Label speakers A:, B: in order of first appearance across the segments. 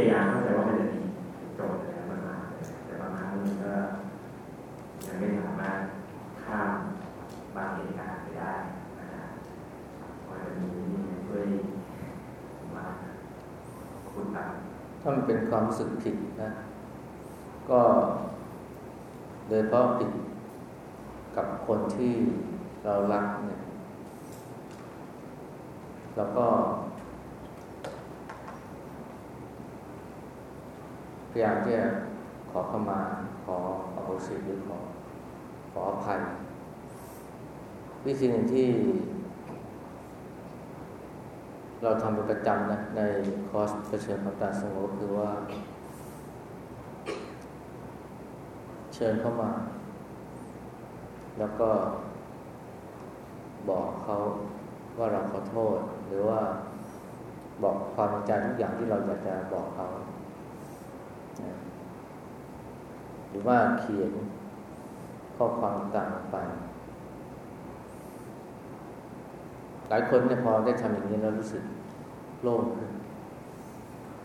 A: ยายามเข้าใจว่ามันจะดีโจทย์แล้วมันมาแต่บางครั้งมันก็ยังไม่สามารถข้ามบางเหตุการณ์ไปได้นะครับวันนี้ช่วยมาคุณตัง
B: ถ้ามันเป็นความรู้สึกผิดนะ ก็โดยเพราะผิดกับคนที่เรารักเนี่ยแล้วก็ พ ยายามที่จะขอเข้ามาขออโหสิหรือขอขออภัย วิธีหนึ่งที่ เราทำเป็นประจำนะในคอร์สเผชิญความตายสงบคือว่า เชิญเข้ามา แล้วก็บอกเขาว่าเราขอโทษ หรือว่าบอกความในใจทุกอย่างที่เราอยากจะบอกเขา หรือว่าเขียนข้อความต่างไป หลายคนเนี่ยพอได้ทำอย่างนี้แล้วรู้สึกโล่งขึ้น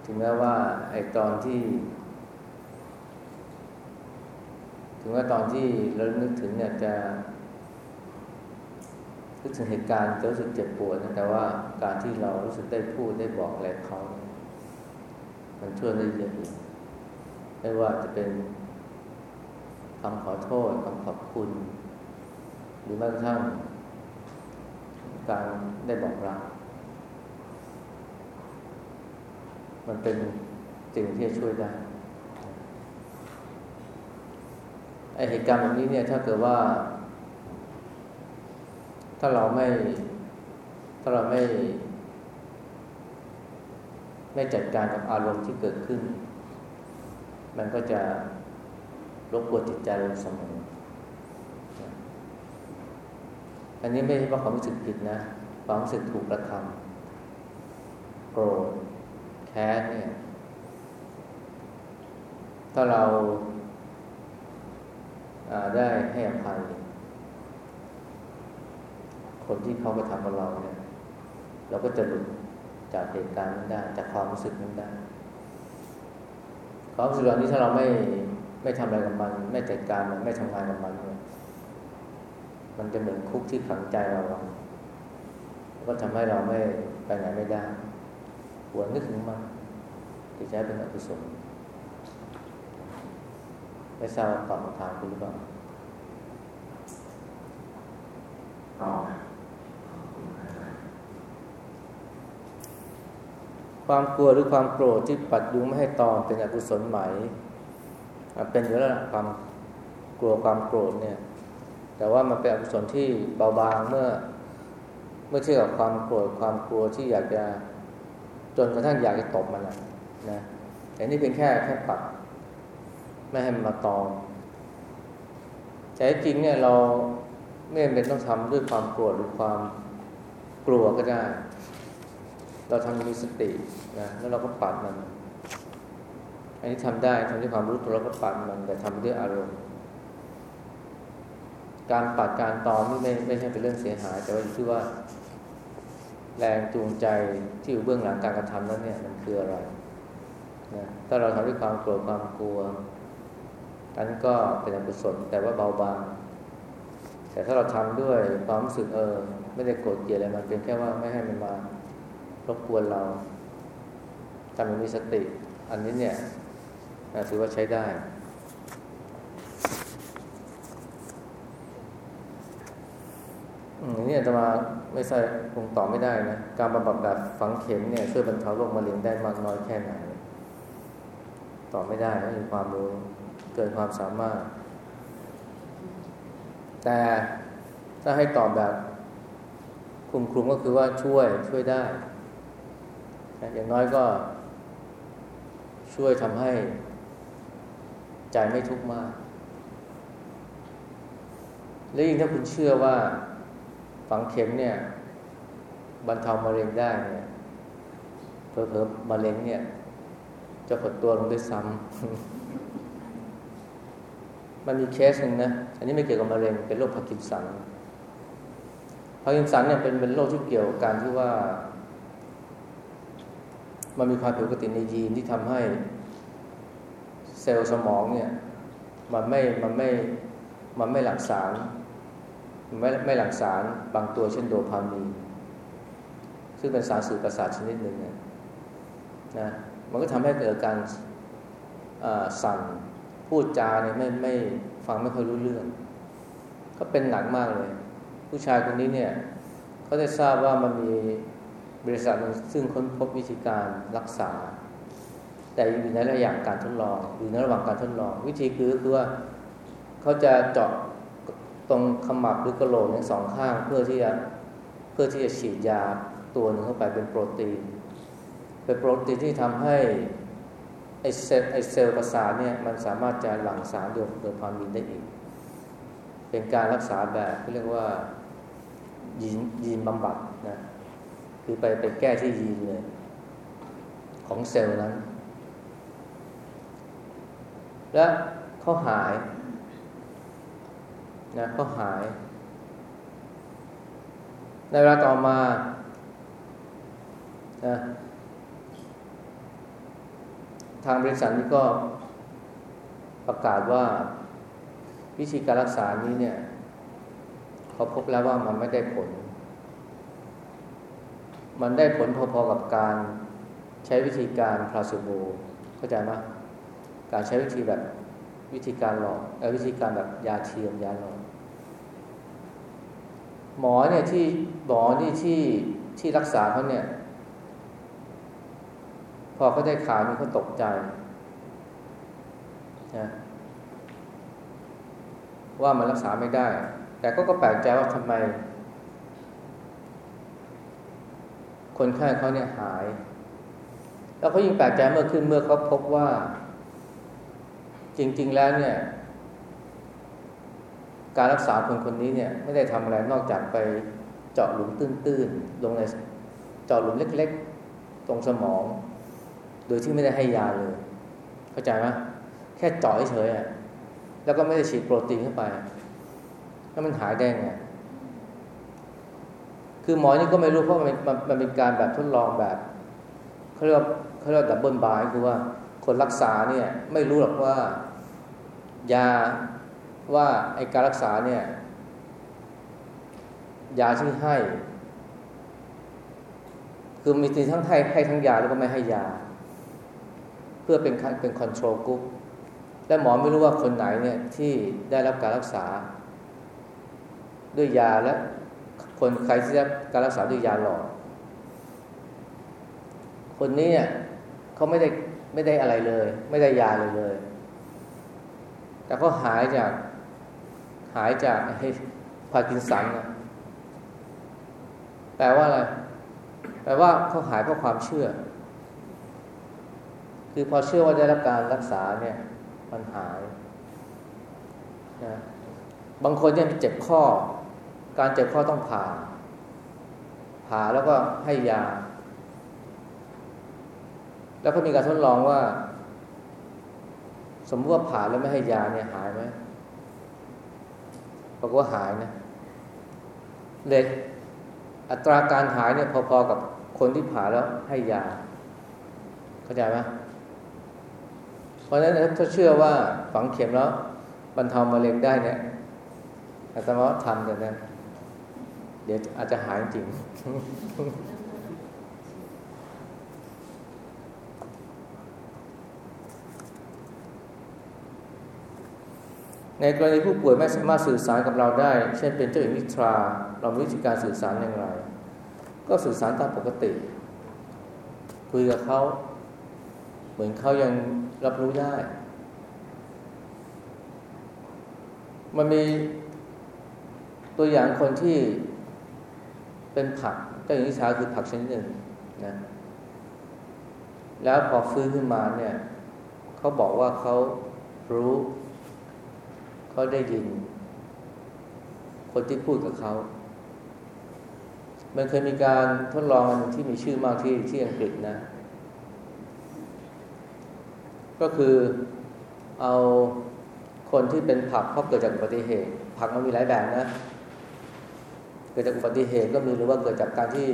B: ถึงแม้ว่าไอ้ตอนที่ ถึงแม้ตอนที่เรานึกถึงเนี่ยจะนึกถึงเหตุการณ์จะรู้สึกเจ็บปวดนะแต่ว่าการที่เรารู้สึกได้พูดได้บอกอะไรเขา มันช่วยได้เยอะเลย ไม่ว่าจะเป็นคำขอโทษคำขอบคุณ หรือแม้กระทั่งการได้บอกรักมันเป็นสิ่งที่จะช่วยได้ไอเหตุการณ์แบบนี้เนี่ยถ้าเกิดว่า ถ้าเราไม่ ถ้าเราไม่ ไม่จัดการกับอารมณ์ที่เกิดขึ้น มันก็จะรบกวนจิตใจเราเสมออันนี้ไม่ใช่ว่าความรู้สึกผิดนะความรู้สึกถูกกระทำโกรธแค้นเนี่ย ถ้าเราได้ให้อภัยคนที่เขากระทำกับเราเนี่ย เราก็จะหลุดจากเหตุการณ์นั้นได้ จากความรู้สึกนั้นได้ ความรู้สึกเหล่านี้ถ้าเราไม่ไม่ทำอะไรกับมัน ไม่จัดการมันไม่ทำงานกับมันมันจะเหมือนคุกที่ขังใจเราเราก็ทำให้เราไม่ไปไหนไม่ได้หัวนึกถึงมันจะใช้เป็นอกุศลไม่ทราบตอบคำถามคุณหรือเปล่า
A: ตอบ
B: ความกลัวหรือความโกรธที่ปัดยุงไม่ให้ตอมเป็นอกุศลไหม เป็นอยู่แล้วความกลัวความโกรธเนี่ย แต่ว่ามันเป็นอกุศลที่เบาบางเมื่อ เมื่อเทียบกับความโกรธความกลัวที่อยากจะจนกระทั่งอยากจะตบมันนะนะแต่นี่เป็นแค่แค่ปัดไม่ให้มันมาตอมแต่จริงเนี่ยเราไม่เป็นต้องทำด้วยความโกรธหรือความกลัวก็ได้ เราทำมีสตินะแล้วเราก็ปัดมัน อันนี้ทำได้ทำด้วยความรู้ตัวเราก็ปัดมันแต่ทำด้วยอารมณ์ การปัดการตอมนี่ไม่ไม่ใช่เป็นเรื่องเสียหาย แต่ว่าอยู่ที่ว่า แรงจูงใจที่อยู่เบื้องหลังการกระทำนั้นเนี่ยมันคืออะไรนะถ้าเราทำด้วยความโกรธความกลัวอันก็เป็นอกุศลแต่ว่าเบาบางแต่ถ้าเราทำด้วยความรู้สึกเออ ไม่ได้โกรธเกลียดอะไรมันเป็นแค่ว่าไม่ให้มันมา รบกวนเราทำมันมีสติ อันนี้เนี่ยถือว่าใช้ได้ อันนี้จะมาไม่ใช่คงตอบไม่ได้นะ การบำบัดแบบฝังเข็มเนี่ยช่วยบรรเทาโรคมะเร็งได้มากน้อยแค่ไหน ตอบไม่ได้ไม่มีความรู้เกินความสามารถ แต่ถ้าให้ตอบแบบคลุมคลุมก็คือว่าช่วยช่วยได้ อย่างน้อยก็ช่วยทำให้ใจไม่ทุกข์มาก และยิ่งถ้าคุณเชื่อว่าฝังเข็มเนี่ยบรรเทามะเร็งได้เนี่ยเผลอๆมะเร็งเนี่ย จะหดตัวลงด้วยซ้ำมันมีเคสหนึ่งนะ อันนี้ไม่เกี่ยวกับมะเร็งเป็นโรคพาร์กินสันพาร์กินสันเนี่ยเป็นเป็นโรคที่เกี่ยวกับการที่ว่า มันมีความผิดปกติในยีนที่ทำให้เซลล์สมองเนี่ยมันไม่มันไม่มันไม่หลั่งสารไม่ไม่หลั่งสารบางตัวเช่นโดพามีนซึ่งเป็นสารสื่อประสาทชนิดหนึ่งเนี่ยนะมันก็ทำให้เกิดการสั่นพูดจาเนี่ยไม่ไม่ฟังไม่ค่อยรู้เรื่อง ก็เป็นหนักมากเลย ผู้ชายคนนี้เนี่ยเขาได้ทราบว่ามันมี บริษัทซึ่งค้นพบวิธีการรักษา แต่อยู่ในระยะการทดลองอยู่ในระหว่างการทดลอง วิธีคือคือว่าเขาจะเจาะตรงขมับหรือกระโหลกทั้งสองข้าง เพื่อที่จะเพื่อที่จะฉีดยาตัวหนึ่งเข้าไปเป็นโปรตีน เป็นโปรตีนที่ทำให้ไอเซลไอเซลล์ประสาทเนี่ยมันสามารถจะหลั่งสารโดยโดยความมีนได้อีก เป็นการรักษาแบบที่เรียกว่ายีนยีนบำบัดนะ คือไปไปแก้ที่ยีนเลยของเซลล์นั้น และเขาหายนะก็หาย ในเวลาต่อมานะทางบริษัทนี้ก็ประกาศว่าวิธีการรักษานี้เนี่ยเขาพบแล้วว่ามันไม่ได้ผล มันได้ผลพอๆกับการใช้วิธีการพลาสโบเข้าใจไหมการใช้วิธีแบบวิธีการหลอกวิธีการแบบยาเทียมยาหลอกหมอเนี่ยที่หมอที่ที่ที่รักษาเขาเนี่ย พอเขาได้ข่าวมีเขาตกใจนะว่ามันรักษาไม่ได้ แต่ก็ก็แปลกใจว่าทำไม คนไข้เขาเนี่ยหาย แล้วเขายิ่งแปลกใจเมื่อขึ้นเมื่อเขาพบว่า จริง ๆ แล้วเนี่ย การรักษาคนคนนี้เนี่ย ไม่ได้ทำอะไรนอกจากไปเจาะหลุมตื้นๆลงในเจาะหลุมเล็ก ๆ ตรงสมอง โดยที่ไม่ได้ให้ยาเลย เข้าใจไหมแค่เจาะเฉยๆแล้วก็ไม่ได้ฉีดโปรตีนเข้าไป แล้วมันหายได้ไง คือหมอนี่ก็ไม่รู้เพราะมันมันเป็นการแบบทดลองแบบเขาเรียกเขาเรียก double blind คือว่าคนรักษาเนี่ยไม่รู้หรอกว่า ยาว่าไอการรักษาเนี่ย ยาที่ให้ คือมีทั้งให้ให้ทั้งยาแล้วก็ไม่ให้ยา เพื่อเป็นเป็น control group และหมอไม่รู้ว่าคนไหนเนี่ยที่ได้รับการรักษา ด้วยยาและ คนใครที่ได้การรักษาด้วยยาหลอกคนนี้เนี่ยเขาไม่ได้ไม่ได้อะไรเลย ไม่ได้ยาเลยเลย แต่เขาหายจากหายจากพาร์กินสันนะแปลว่าอะไรแปลว่าเขาหายเพราะความเชื่อ คือพอเชื่อว่าได้รับการรักษาเนี่ยมันหายนะบางคนเนี่ยเจ็บข้อ การเจ็บข้อต้องผ่า ผ่าแล้วก็ให้ยา แล้วก็มีการทดลองว่า สมมติว่าผ่าแล้วไม่ให้ยาเนี่ยหายไหมบอกฏว่าหายนะเลยอัตราการหายเนี่ยพอๆกับคนที่ผ่าแล้วให้ยา เข้าใจไหมเพราะฉะนั้นถ้าเชื่อว่าฝังเข็มแล้วบรรเทามะเร็งได้เนี่ยอาตมาทำกันนะ เดี๋ยวอาจจะหายจริง ในกรณีผู้ป่วยไม่สามารถสื่อสารกับเราได้ เช่นเป็นเจ้าหญิงนิทรา เรามีวิธีการสื่อสารอย่างไร ก็สื่อสารตามปกติ คุยกับเขา เหมือนเขายังรับรู้ได้ มันมีตัวอย่างคนที่ เป็นผักเจ้าหญิงนิทราคือผักชนิดหนึ่งนะแล้วพอฟื้นขึ้นมาเนี่ยเขาบอกว่าเขารู้เขาได้ยิน คนที่พูดกับเขา มันเคยมีการทดลองอันที่มีชื่อมากที่ที่อังกฤษนะ ก็คือเอาคนที่เป็นผักเพราะเกิดจากอุบัติเหตุ ผักมันมีหลายแบบนะ เกิดจากอุบัติเหตุก็มีหรือว่าเกิดจากการที่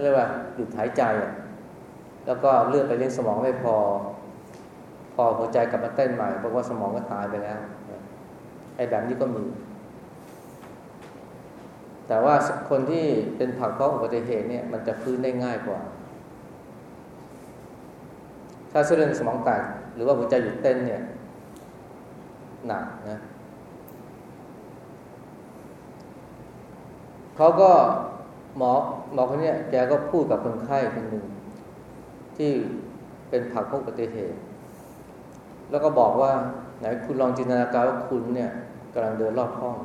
B: เรียกว่าหยุดหายใจ แล้วก็เลือดไปเลี้ยงสมองไม่พอ พอหัวใจกลับมาเต้นใหม่เพราะว่าสมองก็ตายไปแล้วไอ้แบบนี้ก็มี แต่ว่าคนที่เป็นผักเพราะอุบัติเหตุเนี่ยมันจะฟื้นได้ง่ายกว่า ถ้าเส้นเลือดสมองแตกหรือว่าหัวใจหยุดเต้นเนี่ยหนักนะ เขาก็หมอหมอคนนี้แกก็พูดกับคนไข้คนหนึ่งที่เป็นผักพวกอุบัติเหตุ แล้วก็บอกว่าไหนคุณลองจินตนาการว่าคุณเนี่ยกำลังเดินรอบห้อง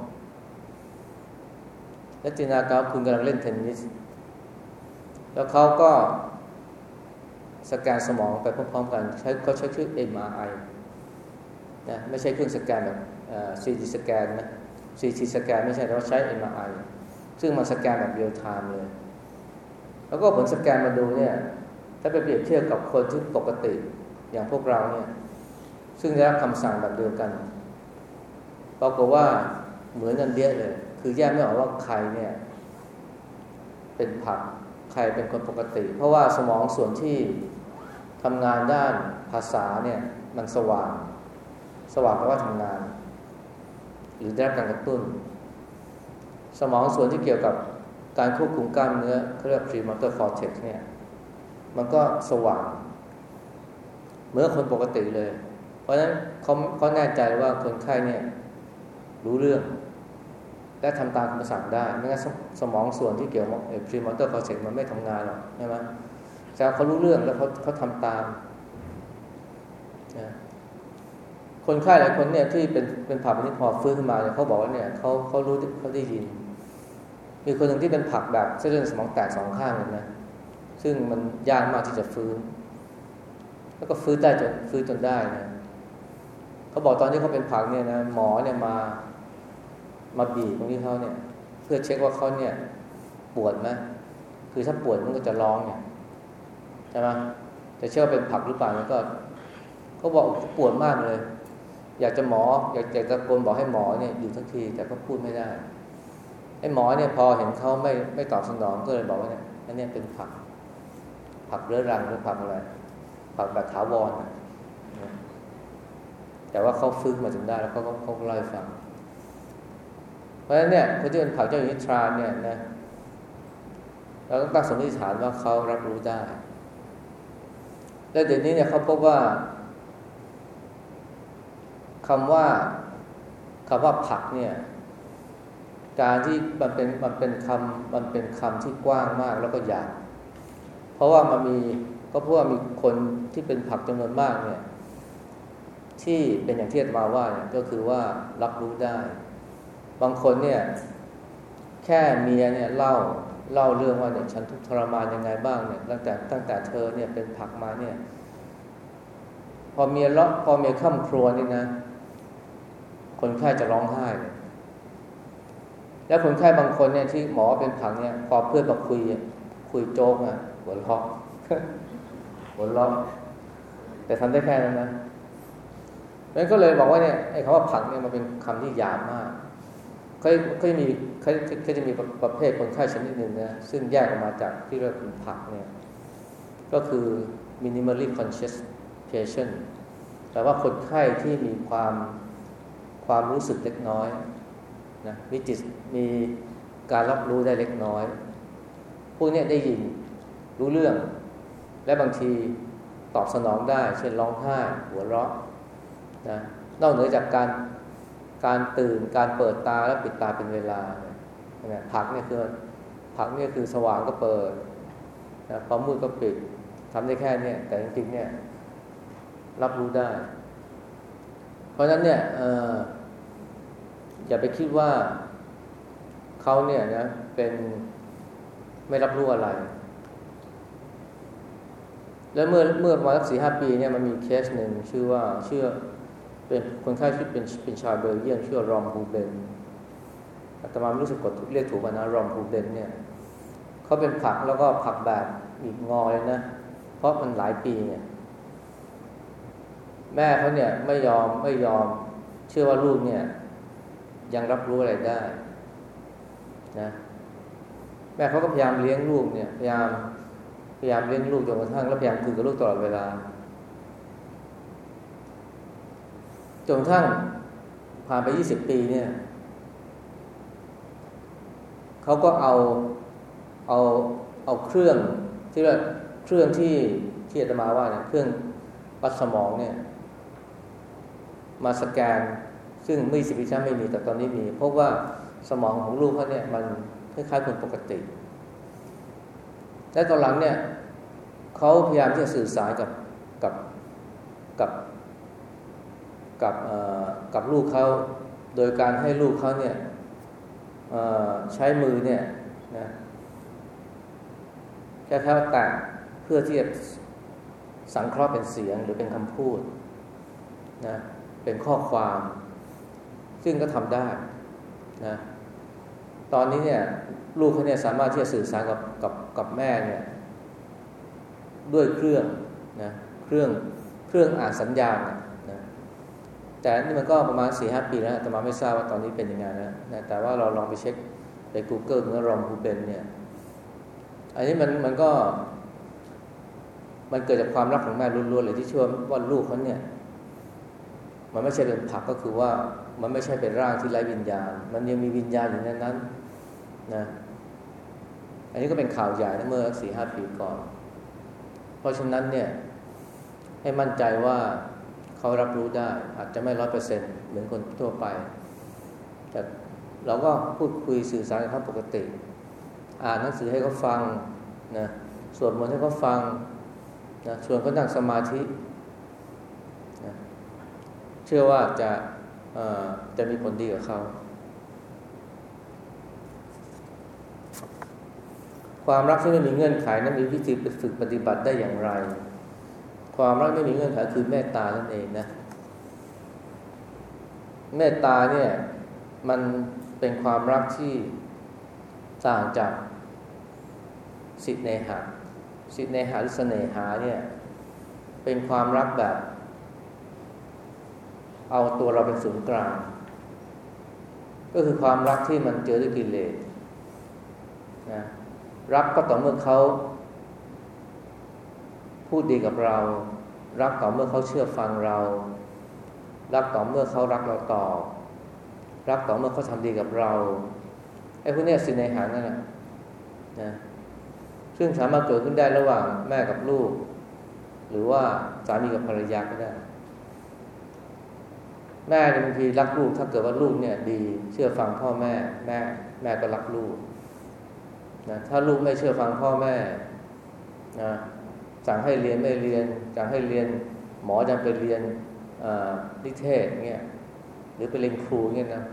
B: และจินตนาการคุณกำลังเล่นเทนนิส แล้วเขาก็สแกนสมองไปพร้อมๆกันใช้เขาใช้เครื่อง MRI นะไม่ใช่เครื่องสแกนแบบCT scan นะ CT scan ไม่ใช่แต่ว่าใช้ MRI ซึ่งมันสแกนแบบ real time เลย แล้วก็ผลสแกนมาดูเนี่ย ถ้าไปเปรียบเทียบกับคนที่ปกติอย่างพวกเราเนี่ย ซึ่งได้รับคำสั่งแบบเดียวกันปรากฏว่าเหมือนกันเดี๊ยะเลย คือแยกไม่ออกว่าใครเนี่ย เป็นผักใครเป็นคนปกติ เพราะว่าสมองส่วนที่ทำงานด้านภาษาเนี่ย มันสว่าง สว่างแปลว่าทำงาน หรือได้รับการกระตุ้น สมองส่วนที่เกี่ยวกับการควบคุมกล้ามเนื้อเขาเรียก premotor cortex เนี่ยมันก็สว่างเมื่อคนปกติเลย เพราะฉะนั้นเขาเขาแน่ใจว่าคนไข้เนี่ยรู้เรื่อง และทำตามคำสั่งได้ไม่งั้นสมองส่วนที่เกี่ยวกับ premotor cortex มันไม่ทำงานหรอกใช่ไหมแต่เขารู้เรื่องแล้วเขาเขาทำตามนะคนไข้หลายคนเนี่ยที่เป็นเป็นผ่าเป็นพอฟื้นขึ้นมาเนี่ยเขาบอกว่าเนี่ยเขาเขารู้เขาได้ยิน มีคนหนึ่งที่เป็นผักแบบเส้นเลือดสมองแตกสองข้างเลยนะซึ่งมันยากมากที่จะฟื้น แล้วก็ฟื้นได้จนฟื้นจนได้นะเขาบอกตอนที่เขาเป็นผักเนี่ยนะหมอเนี่ยมามาบีบตรงที่เขาเนี่ย เพื่อเช็คว่าเขาเนี่ย ปวดไหมคือถ้าปวดมันก็จะร้องเนี่ยใช่ไหมจะเชื่อว่าเป็นผักหรือเปล่ามันก็เขาบอกปวดมากเลย อยากจะหมอ อยากจะตะโกนบอกให้หมอเนี่ยอยู่ทักทีแต่ก็พูดไม่ได้ อ้หมอเนี่ยพอเห็นเขาไม่ไม่ตอบสนองก็เลยบอกว่าเนี่ยอันนี้เป็นผัก ผักเรื้อรังหรือผักอะไร ผักแบบถาวรนแต่ว่าเขาฟื้นมาจนได้แล้วเขาก็เขาเล่าให้ฟัง เพราะฉะนั้นเนี่ยคนที่เป็นผักเจ้าหญิงนิทราเนี่ยนะเราต้องตั้งสมมติฐานว่าเขารับรู้ได้ และเดี๋ยวนี้เนี่ยเขาพบว่าคำว่าคำว่าผักเนี่ย การที่มันเป็นมันเป็นคำมันเป็นคำที่กว้างมากแล้วก็ยาวเพราะว่ามันมีก็เพราะว่ามีคนที่เป็นผักจำนวนมากเนี่ยที่เป็นอย่างที่อามาว่าเนี่ยก็คือว่ารับรู้ได้ บางคนเนี่ยแค่เมียเนี่ยเล่าเล่าเรื่องว่าเนี่ยฉันทุกทรมานยังไงบ้างเนี่ยตั้งแต่ตั้งแต่เธอเนี่ยเป็นผักมาเนี่ย พอเมียร้องพอเมียข้ามครัวนี่นะ คนไข้จะร้องไห้เลย แล้วคนไข้บางคนเนี่ยที่หมอเป็นผังเนี่ย พอเพื่อนมาคุยคุยโจ๊กอะหัวเราะหัวเราะแต่ทำได้แค่นั้นนะนั้นก็เลยบอกว่าเนี่ยไอ้คำว่าผักเนี่ยมันเป็นคำที่หยาบมากเขาเขาจะมีเขาเขาจะมีประเภทคนไข้ชนิดหนึ่งนะซึ่งแยกออกมาจากที่เรียกเป็นผักเนี่ยก็คือ minimally conscious patient แต่ว่าคนไข้ที่มีความความรู้สึกเล็กน้อย นะมีจิตมีการรับรู้ได้เล็กน้อย พวกนี้ได้ยินรู้เรื่อง และบางทีตอบสนองได้ เช่นร้องไห้หัวเราะนะนอกเหนือจากการการตื่นการเปิดตาและปิดตาเป็นเวลาเนี่ยผักเนี่ยคือผักเนี่ยคือสว่างก็เปิดนะพอมืดก็ปิดทำได้แค่นี้แต่จริงๆเนี่ยรับรู้ได้ เพราะฉะนั้นเนี่ย อย่าไปคิดว่าเขาเนี่ยนะเป็นไม่รับรู้อะไร แล้วเมื่อเมื่อประมาณสักสี่ห้าปีเนี่ยมันมีเคสหนึ่งชื่อว่าเชื่อเป็นคนไข้ที่เป็นเป็นชาวเบลเยียมชื่อรอมบูเบนอาตมาไม่รู้สึกกดเรียกถูกนะรอมภูเบนเนี่ยเขาเป็นผักแล้วก็ผักแบบอีกงอเลยนะ เพราะมันหลายปีเนี่ย แม่เขาเนี่ยไม่ยอมไม่ยอมเชื่อว่าลูกเนี่ย ยังรับรู้อะไรได้นะแม่เขาก็พยายามเลี้ยงลูกเนี่ยพยายามพยายามเลี้ยงลูกจนกระทั่งแล้วพยายามคุยกับลูกตลอดเวลาจนกระทั่งผ่านไปยี่สิบปีเนี่ยเขาก็เอาเอาเอาเครื่องที่ว่าเครื่องที่ที่อาตมาว่าเนี่ยเครื่องวัดสมองเนี่ย มาสแกน ซึ่งไม่สิบปีช้าไม่มีแต่ตอนนี้มีพบว่าสมองของลูกเขาเนี่ยมันคล้ายๆคนปกติ และตอนหลังเนี่ยเขาพยายามที่จะสื่อสารกับกับกับกับกับลูกเขาโดยการให้ลูกเขาเนี่ยใช้มือเนี่ยนะแค่แค่แตะเพื่อที่จะสังเคราะห์เป็นเสียงหรือเป็นคำพูดนะเป็นข้อความ ซึ่งก็ทำได้นะตอนนี้เนี่ยลูกเขาเนี่ยสามารถที่จะสื่อสารกับกับกับแม่เนี่ยด้วยเครื่องนะเครื่องเครื่องอ่านสัญญาณนะแต่นี่มันก็ประมาณสี่ห้าปีแล้วแต่มาไม่ทราบว่าตอนนี้เป็นยังไงนะนะแต่ว่าเราลองไปเช็คใน Google เมื่อรอมคูเบนเนี่ยอันนี้มันมันก็ มันเกิดจากความรักของแม่ล้วนๆเลยที่เชื่อว่าลูกเขาเนี่ย มันไม่ใช่เป็นผักก็คือว่า มันไม่ใช่เป็นร่างที่ไร้วิญญาณ มันยังมีวิญญาณอยู่ในนั้นนะ อันนี้ก็เป็นข่าวใหญ่นะเมื่อสี่ห้าปีก่อน เพราะฉะนั้นเนี่ยให้มั่นใจว่าเขารับรู้ได้ อาจจะไม่ร้อยเปอร์เซ็นต์เหมือนคนทั่วไป แต่เราก็พูดคุยสื่อสารกับเขาปกติ อ่านหนังสือให้เขาฟังนะสวดมนต์ให้เขาฟังนะชวนเขานั่งสมาธินะเชื่อว่าจะ จะมีผลดีกับเขา ความรักที่ไม่มีเงื่อนไขนั้นมีวิธีฝึกปฏิบัติได้อย่างไร ความรักไม่มีเงื่อนไขคือเมตตานั่นเองนะ เมตตาเนี่ยมันเป็นความรักที่ต่างจากสิทธิเนหะสิทธิเนหะหรือเสนหาเนี่ยเป็นความรักแบบ เอาตัวเราเป็นศูนย์กลาง ก็คือความรักที่มันเจอด้วยกิเลสนะรักก็ต่อเมื่อเขาพูดดีกับเรา รักต่อเมื่อเขาเชื่อฟังเรา รักต่อเมื่อเขารักเราต่อรักต่อเมื่อเขาทำดีกับเราไอ้พวกนี้สิในหานั่นแหละนะซึ่งสามารถเกิดขึ้นได้ระหว่างแม่กับลูก หรือว่าสามีกับภรรยาก็ได้ แม่บางทีรักลูกถ้าเกิดว่าลูกเนี่ยดี เชื่อฟังพ่อแม่ แม่แม่ก็รักลูกนะถ้าลูกไม่เชื่อฟังพ่อแม่นะสั่งให้เรียนไม่เรียนสั่งให้เรียนหมอจะไปเรียนนิเทศเงี้ยหรือไปเรียนครูเงี้ยนะ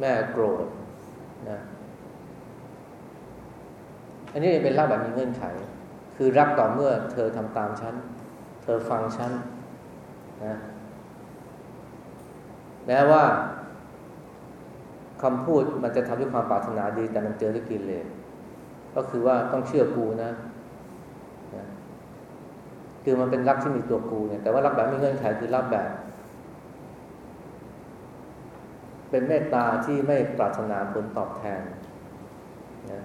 B: แม่โกรธนะอันนี้เป็นรักแบบมีเงื่อนไข คือรักต่อเมื่อเธอทำตามฉัน เธอฟังฉันนะ แม้ว่าคำพูดมันจะทำด้วยความปรารถนาดี แต่มันเจอด้วยกิเลสก็คือว่าต้องเชื่อกูนะนะคือมันเป็นรักที่มีตัวกูเนี่ยแต่ว่ารักแบบไม่เงื่อนไขคือรักแบบ เป็นเมตตาที่ไม่ปรารถนาผลตอบแทนนะ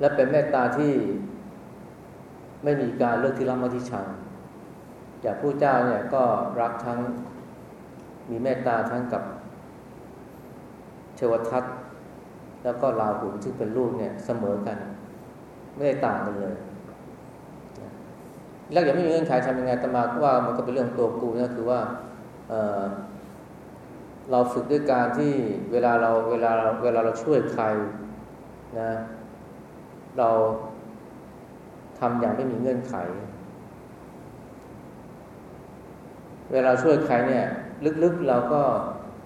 B: และเป็นเมตตาที่ไม่มีการเลือกที่รักมาที่ชังอย่างผู้เจ้าเนี่ยก็รักทั้ง มีเมตตาทั้งกับเทวทัตแล้วก็ลาหุนซึ่งเป็นลูกเนี่ยเสมอกัน ไม่ได้ต่างกันเลยแล้วอย่างไม่มีเงื่อนไขทำยังไงตมาว่ามันก็เป็นเรื่องตัวกูนะคือว่าเเราฝึกด้วยการที่เวลาเราเวลาเวลาเราช่วยใครนะเราทำอย่างไม่มีเงื่อนไข เวลาช่วยใครเนี่ยลึกๆเราก็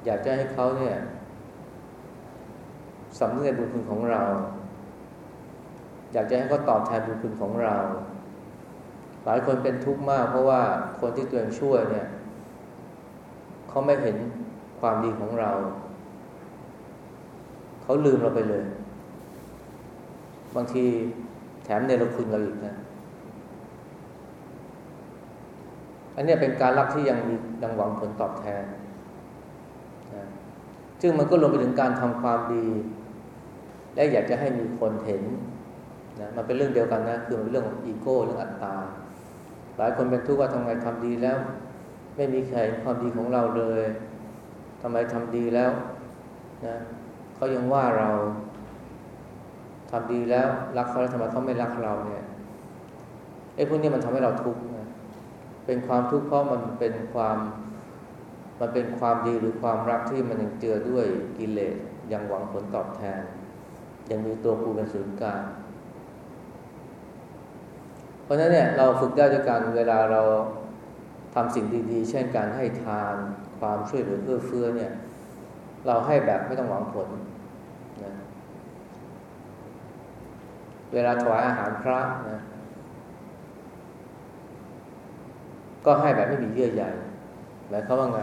B: อยากจะให้เขาเนี่ยสำนึกในบุญคุณของเรา อยากจะให้เขาตอบแทนบุญคุณของเรา หลายคนเป็นทุกข์มาก เพราะว่าคนที่ตัวเองช่วยเนี่ยเขาไม่เห็นความดีของเรา เขาลืมเราไปเลย บางทีแถมเนรคุณเราอีกนะ อันนี้เป็นการรักที่ยังมียังหวังผลตอบแทนนะซึ่งมันก็รวมไปถึงการทำความดี และอยากจะให้มีคนเห็นนะมันเป็นเรื่องเดียวกันนะคือมันเป็นเรื่องของอีโก้เรื่องอัตตา หลายคนเป็นทุกข์ว่าทำไงทำดีแล้ว ไม่มีใครความดีของเราเลยทำไมทำดีแล้วนะเขายังว่าเราทำดีแล้วรักเขาแล้วทำไมเขาไม่รักเราเนี่ยไอ้พวกนี้มันทำให้เราทุกข์ เป็นความทุกข์เพราะมันเป็นความมันเป็นความดีหรือความรักที่มันยังเจือด้วยกิเลสยังหวังผลตอบแทน ยังมีตัวกูเป็นศูนย์กลางเพราะฉะนั้นเนี่ยเราฝึกได้ด้วยการเวลาเราทำสิ่งดีๆ เช่นการให้ทานความช่วยเหลือเอื้อเฟื้อเนี่ยเราให้แบบไม่ต้องหวังผลนะเวลาถวายอาหารพระนะ ก็ให้แบบไม่มีเยื่อใยหมายความว่าไง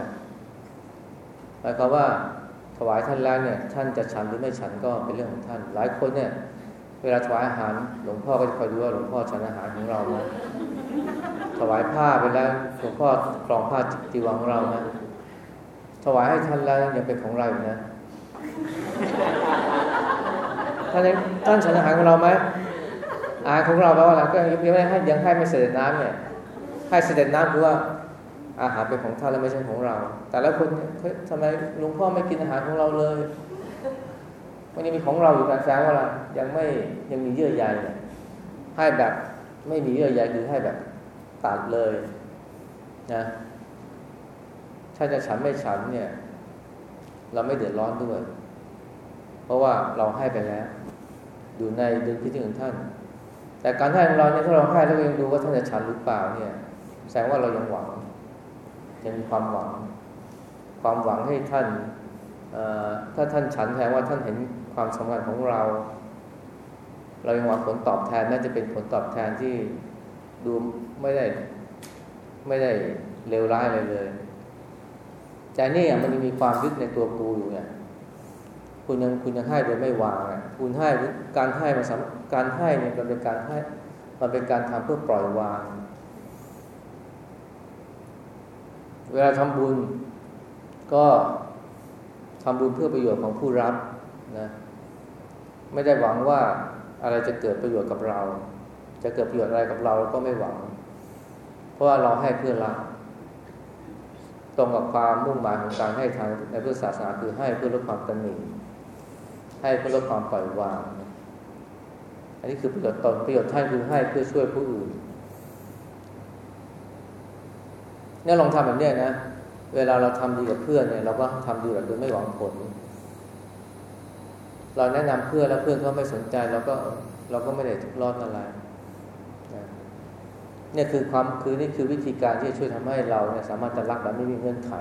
B: หมายความว่าถวายท่านแล้วเนี่ย ท่านจะฉันหรือไม่ฉันก็เป็นเรื่องของท่าน หลายคนเนี่ย เวลาถวายอาหาร หลวงพ่อก็จะคอยดูว่าหลวงพ่อฉันอาหารของเราไหมถวายผ้าไปแล้วหลวงพ่อกรองผ้าจีวรของเราไหมถวายให้ท่านแล้วยังเป็นของเราอยู่นะท่านท่านฉันอาหารของเราไหมอาหารของเราแปลว่าอะไรก็ยังไม่ให้ยังให้ไม่เสด็จน้ำเนี่ย ให้เสด็จน้ำคือว่าอาหารเป็นของท่านแล้วไม่ใช่ของเรา แต่ละคนทำไมหลวงพ่อไม่กินอาหารของเราเลยมันยังมีของเราอยู่การแสงว่าอะไรยังไม่ยังมีเยื่อใยให้แบบไม่มีเยื่อใยคือให้แบบตัดเลยนะถ้าจะฉันไม่ฉันเนี่ย เราไม่เดือดร้อนด้วย เพราะว่าเราให้ไปแล้ว อยู่ในดุลพินิจของท่าน แต่การให้ของเราเนี่ยถ้าเราให้แล้วยังดูว่าท่านจะฉันหรือเปล่าเนี่ย แสดงว่าเรายังหวังยังมีความหวัง ความหวังให้ท่านถ้าท่านฉันแทนว่าท่านเห็นความสำคัญของเรา เรายังหวังผลตอบแทนน่าจะเป็นผลตอบแทนที่ดูไม่ได้ไม่ได้เลวร้ายอะไรเลยแต่นี่มันมีความยึดในตัวกูอยู่ไงคุณยังคุณยังให้โดยไม่วางอะคุณให้การให้มันสำการให้เนี่ยมันเป็นการให้มันเป็นการทำเพื่อปล่อยวาง เวลาทำบุญก็ทำบุญเพื่อประโยชน์ของผู้รับนะไม่ได้หวังว่าอะไรจะเกิดประโยชน์กับเรา จะเกิดประโยชน์อะไรกับเราเราก็ไม่หวัง เพราะว่าเราให้เพื่อรับตรงกับความมุ่งหมายของการให้ทางในพุทธศาสนาคือให้เพื่อลดความตนหนิให้เพื่อลดความปล่อยวาง อันนี้คือประโยชน์ตนประโยชน์ท่านคือให้เพื่อช่วยผู้อื่น เนี่ยลองทำแบบนี้นะ เวลาเราทำดีกับเพื่อนเนี่ย เราก็ทำดีแบบโดยไม่หวังผล เราแนะนำเพื่อนแล้วเพื่อนก็ไม่สนใจเราก็เราก็ไม่ได้ทุกรอนอะไรเนี่ยคือความคือนี่คือวิธีการที่จะช่วยทำให้เราเนี่ยสามารถจะรักแบบไม่มีเงื่อนไข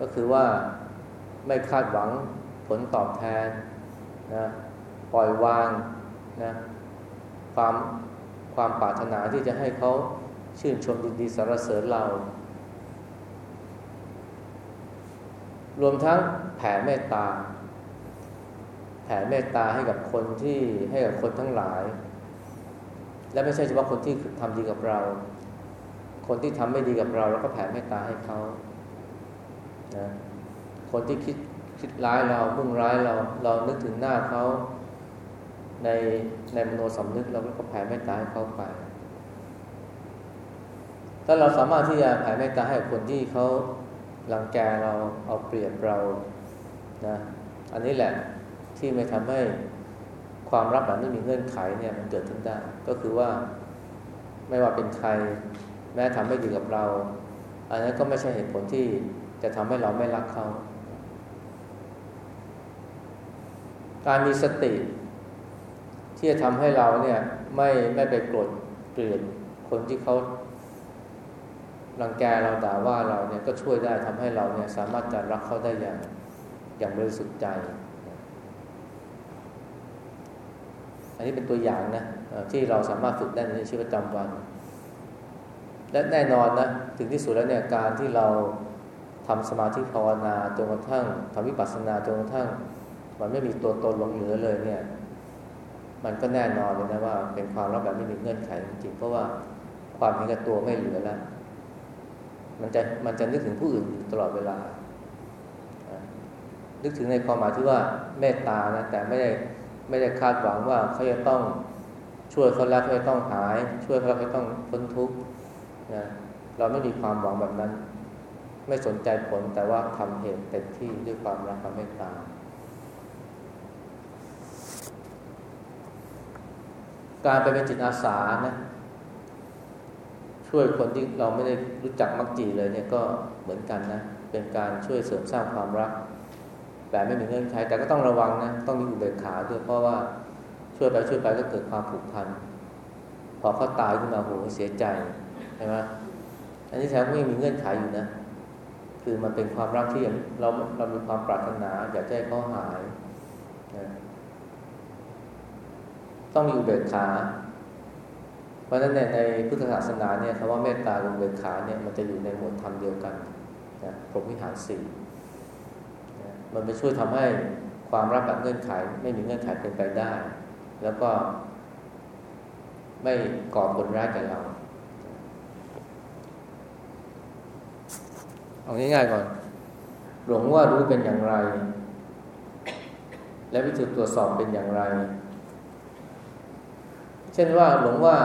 B: ก็คือว่าไม่คาดหวังผลตอบแทนนะปล่อยวางนะความความปรารถนาที่จะให้เขา ชื่นชมดีๆสรรเสริญเรา รวมทั้งแผ่เมตตา แผ่เมตตาให้กับคนที่ให้กับคนทั้งหลาย และไม่ใช่เฉพาะคนที่ทำดีกับเรา คนที่ทำไม่ดีกับเราเราก็แผ่เมตตาให้เขานะคนที่คิดคิดร้ายเราพุ่งร้ายเรา เรานึกถึงหน้าเขาในในมโนสำนึกเราก็แผ่เมตตาให้เขาไป ถ้าเราสามารถที่จะแผ่เมตตาให้คนที่เขาลังแกเราเอาเปรียบเรานะอันนี้แหละที่ไม่ทำให้ความรับแบบไม่มีเงื่อนไขเนี่ยมันเกิดขึ้นได้ ก็คือว่าไม่ว่าเป็นใคร แม้ทำไม่ดีกับเรา อันนั้นก็ไม่ใช่เหตุผลที่จะทำให้เราไม่รักเขา การมีสติ ที่จะทำให้เราเนี่ยไม่ไม่ไปโกรธเกลียดคนที่เขา รังแกเราด่าว่าเราเนี่ยก็ช่วยได้ทำให้เราเนี่ยสามารถจะรักเขาได้อย่างอย่างบริสุทธิ์ใจ อันนี้เป็นตัวอย่างนะที่เราสามารถฝึกได้ในชีวิตประจำวัน และแน่นอนนะถึงที่สุดแล้วเนี่ยการที่เราทำสมาธิภาวนาจนกระทั่งทำวิปัสสนาจนกระทั่ง มันไม่มีตัวตนหลงเหลือเลยเนี่ยมันก็แน่นอนเลยนะว่าเป็นความรักแบบไม่มีเงื่อนไขจริงๆเพราะว่าความเห็นกับตัวไม่เหลือแล้ว มันจะมันจะนึกถึงผู้อื่นตลอดเวลา นึกถึงในความหมายที่ว่าเมตตานะแต่ไม่ได้ไม่ได้คาดหวังว่าเขาจะต้องช่วยเขาแล้วเขาจะต้องหาย ช่วยเขาแล้วเขาต้องพ้นทุกข์นะเราไม่มีความหวังแบบนั้น ไม่สนใจผลแต่ว่าทำเหตุเต็มที่ด้วยความรักความเมตตา การไปเป็นจิตอาสานะ ช่วยคนที่เราไม่ได้รู้จักมักจีเลยเนี่ยก็เหมือนกันนะ เป็นการช่วยเสริมสร้างความรักแต่ไม่มีเงื่อนไขแต่ก็ต้องระวังนะต้องมีอุเบกขาด้วยเพราะว่าช่วยไปช่วยไปก็เกิดความผูกพันพอเขาตายขึ้นมาโหเสียใจใช่ไหมอันนี้แท้ไม่มีเงื่อนไขอยู่นะ คือมันเป็นความรักที่เราเรามีความปรารถนาอยากให้เขาหายนะต้องมีอุเบกขา เพราะฉะนั้นในพุทธศาสนาเนี่ยคำว่าเมตตากับอุเบกขาเนี่ยมันจะอยู่ในหมวดธรรมเดียวกันนะพรหมวิหารสี่มันไปช่วยทำให้ความรักแบบเงื่อนไข ไม่มีเงื่อนไขเป็นไปได้ แล้วก็ไม่ก่อผลร้ายแก่เรา เอาง่ายๆก่อน หลงว่ารู้เป็นอย่างไร และวิธีตรวจสอบเป็นอย่างไร เช่นว่าหลงว่า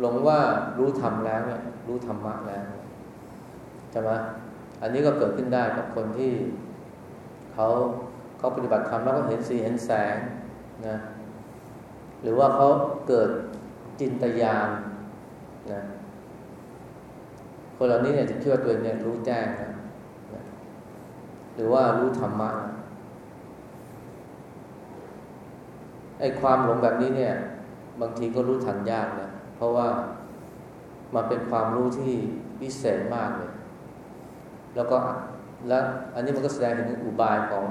B: หลงว่ารู้ธรรมแล้วเนี่ยรู้ธรรมะแล้วใช่ไหมอันนี้ก็เกิดขึ้นได้กับคนที่เขาเขาปฏิบัติธรรมแล้วก็เห็นสีเห็นแสงนะหรือว่าเขาเกิดจินตยานนะคนเหล่านี้เนี่ยจะคิดว่าตัวเองเนี่ยรู้แจ้งนะนะหรือว่ารู้ธรรมะนะไอ้ความหลงแบบนี้เนี่ย บางทีก็รู้ทันยากนะ เพราะว่ามันเป็นความรู้ที่พิเศษมากเลย แล้วก็และอันนี้มันก็แสดงถึงอุบายของ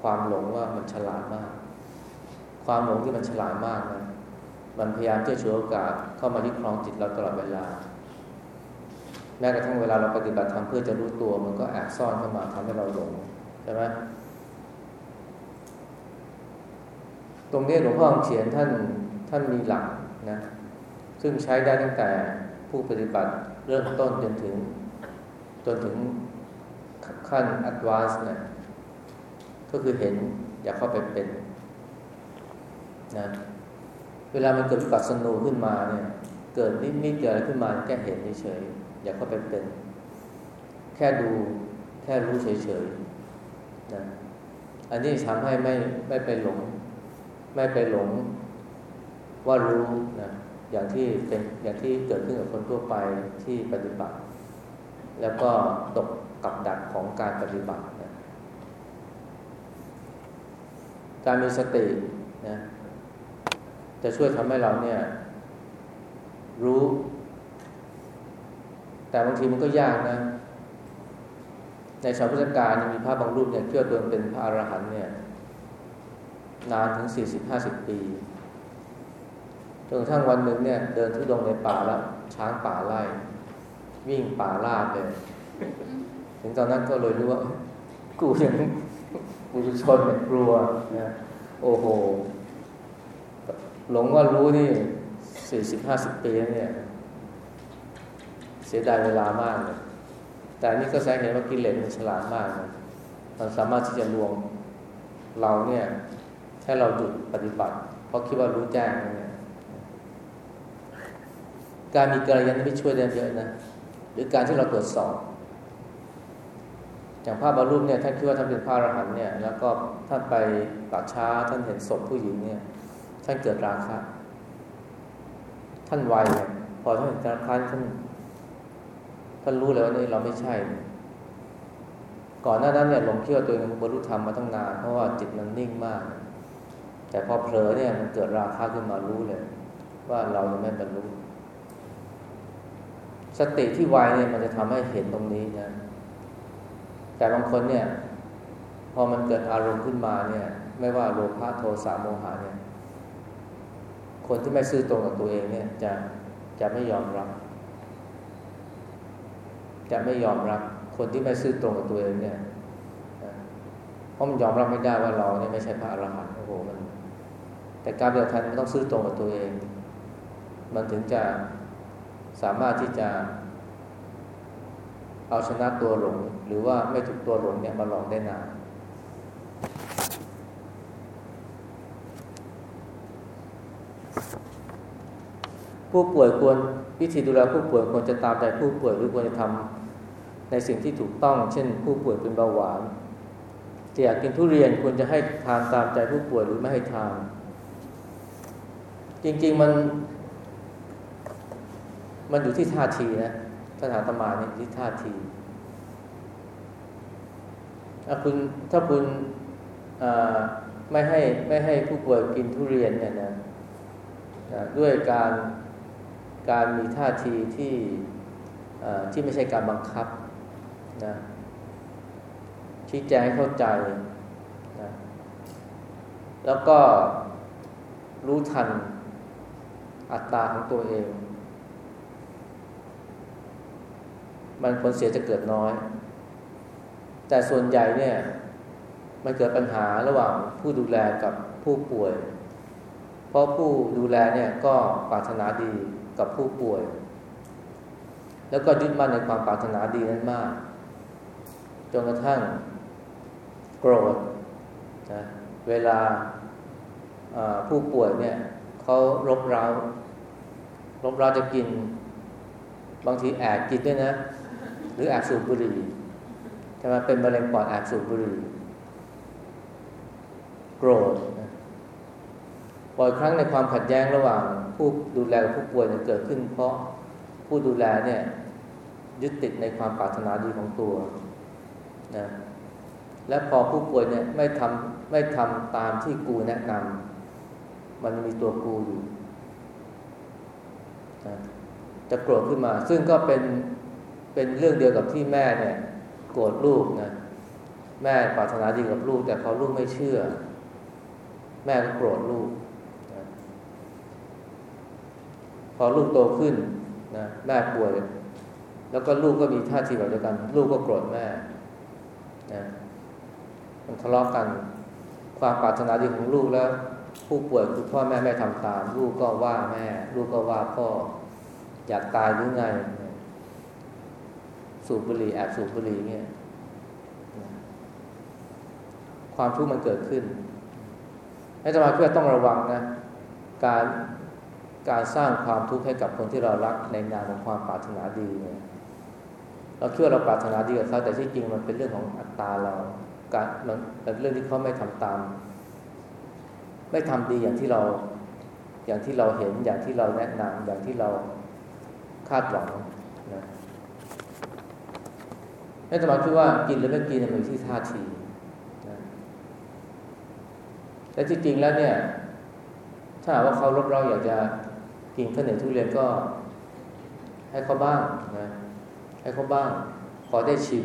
B: ความหลงว่ามันฉลาดมาก ความหลงที่มันฉลาดมากนะมันพยายามที่จะฉวยโอกาสเข้ามาที่ครองจิตเราตลอดเวลา แม้กระทั่งเวลาเราปฏิบัติธรรมเพื่อจะรู้ตัว มันก็แอบซ่อนเข้ามาทำให้เราหลงใช่ไหมตรงนี้หลวงพ่อเขียนท่านท่านมีหลักนะ ซึ่งใช้ได้ตั้งแต่ผู้ปฏิบัติเริ่มต้นจนถึง จนถึงขั้น advanced เนี่ยก็คือเห็นอยากเข้าไปเป็นนะเวลามันเกิดวิปัสสนูขึ้นมาเนี่ย เกิดนิดนิดเกิดอะไรขึ้นมาแค่เห็นเฉยๆอยากเข้าไปเป็น แค่ดูแค่รู้เฉยๆนะอันนี้ทำให้ไม่ไม่ไปหลง ไม่ไปหลงว่ารู้นะ อย่างที่เป็นอย่างที่เกิดขึ้นกับคนทั่วไปที่ปฏิบัติ แล้วก็ตกกับดักของการปฏิบัตินะการมีสตินะจะช่วยทำให้เราเนี่ยรู้ แต่บางทีมันก็ยากนะ ในชาวพุทธกาลมีพระบางรูปเนี่ยเชื่อตัวเป็นพระอรหันต์เนี่ยนานถึงสี่สิบห้าสิบปี จนกระทั่งวันหนึ่งเนี่ยเดินทุดงในป่าแล้วช้างป่าไล่ วิ่งป่าล่าเลย ถึงตอนนั้นก็เลยรู้ว่า กูยังกูจะชนเนี่ยกลัวนะโอ้โห หลงว่ารู้นี่สี่สิบห้าสิบปีเนี่ย เสียดายเวลามากเลยแต่นี่ก็แสดงเห็นว่ากิเลสมันฉลาดมากนะมันสามารถที่จะลวงเราเนี่ยแค่เราหยุดปฏิบัติ เพราะคิดว่ารู้แจ้ง การมีกัลยาณมิตรช่วยได้เยอะนะหรือการที่เราตรวจสอบอย่างภาพบารูปเนี่ยท่านคิดว่าท่านเป็นพระอรหันต์เนี่ยแล้วก็ท่านไปป่าช้าท่านเห็นศพผู้หญิงเนี่ยท่านเกิดราคะท่านไวเนี่ยพอท่านเห็นราคะท่านท่านรู้เลยว่านี่เราไม่ใช่ ก่อนหน้านั้นเนี่ยหลงเชื่อตัวเองบรรลุธรรมมาตั้งนานเพราะว่าจิตมันนิ่งมาก แต่พอเผลอเนี่ยมันเกิดราคะขึ้นมารู้เลย ว่าเรายังไม่บรรลุ สติที่ไวเนี่ยมันจะทำให้เห็นตรงนี้นะ แต่บางคนเนี่ย พอมันเกิดอารมณ์ขึ้นมาเนี่ย ไม่ว่าโลภะโทสะโมหะเนี่ย คนที่ไม่ซื่อตรงกับตัวเองเนี่ยจะจะไม่ยอมรับ จะไม่ยอมรับ คนที่ไม่ซื่อตรงกับตัวเองเนี่ยเพราะมันยอมรับไม่ได้ว่าเราเนี่ยไม่ใช่พระอรหันต์โอ้โหมัน แต่การเดียวกันมันต้องซื้อตรงกับตัวเอง มันถึงจะ สามารถที่จะเอาชนะตัวหลง หรือว่าไม่ถูกตัวหลงเนี่ยมาหลอกได้นานผู้ป่วยควรวิธีดูแลผู้ป่วยควรจะตามใจผู้ป่วยหรือควรจะทำในสิ่งที่ถูกต้อง เช่น ผู้ป่วยเป็นเบาหวานจะอยากกินทุเรียนควรจะให้ทานตามใจผู้ป่วยหรือไม่ให้ทานจริง ๆ มัน มันอยู่ที่ท่าทีนะสถานตมาเนี่ยที่ท่าทีถ้าคุณถ้าคุณไม่ให้ไม่ให้ผู้ป่วยกินทุเรียนเนี่ยนะด้วยการการมีท่าทีที่ที่ไม่ใช่การบังคับนะชี้แจงให้เข้าใจนะแล้วก็รู้ทันอัตตาของตัวเอง มันผลเสียจะเกิดน้อย แต่ส่วนใหญ่เนี่ยมันเกิดปัญหาระหว่างผู้ดูแลกับผู้ป่วย เพราะผู้ดูแลเนี่ยก็ปรารถนาดีกับผู้ป่วย แล้วก็ยึดมั่นในความปรารถนาดีนั้นมาก จนกระทั่งโกรธนะเวลาผู้ป่วยเนี่ยเขารบเร้ารบเร้าจะกิน บางทีแอบกินด้วยนะ หรือแอบสูบบุหรี่ใช่ไหมเป็นมะเร็งปอดแอบสูบบุหรี่โกรธบ่อยครั้งในความขัดแย้งระหว่างผู้ดูแลกับผู้ป่วยเนี่ยเกิดขึ้น เพราะผู้ดูแลเนี่ยยึดติดในความปรารถนาดีของตัวนะและพอผู้ป่วยเนี่ยไม่ทำไม่ทำตามที่กูแนะนำมันมีตัวกูอยู่นะจะโกรธขึ้นมา ซึ่งก็เป็น เป็นเรื่องเดียวกับที่แม่เนี่ยโกรธลูกนะแม่ปรารถนาดีกับลูก แต่พอลูกไม่เชื่อ แม่ก็โกรธลูกพอลูกโตขึ้นนะแม่ป่วย แล้วก็ลูกก็มีท่าทีแบบเดียวกัน ลูกก็โกรธแม่นะมันทะเลาะกัน ความปรารถนาดีของลูกแล้ว ผู้ป่วยคือพ่อแม่ไม่ทำตาม ลูกก็ว่าแม่ ลูกก็ว่าพ่ออยากตายหรือไง สูบบุหรี่แอบสูบบุหรี่เนี่ยความทุกข์มันเกิดขึ้นให้สมาเพื่อต้องระวังนะการการสร้างความทุกข์ให้กับคนที่เรารักในนามของความปรารถนาดีเนี่ยเราเชื่อเราปรารถนาดีกับเขาแต่ที่จริงมันเป็นเรื่องของอัตตาเราการมันเป็นเรื่องที่เขาไม่ทำตาม ไม่ทำดีอย่างที่เรา อย่างที่เราเห็นอย่างที่เราแนะนำอย่างที่เราคาดหวังนะ ให้สมาคิดว่ากินหรือไม่กินมันอยู่ที่ท่าทีนะแต่ที่จริงแล้วเนี่ย ถ้าว่าเขารบเราอยากจะกินข้าวเหนียวทุเรียนก็ ให้เขาบ้างนะให้เขาบ้าง ขอได้ชิม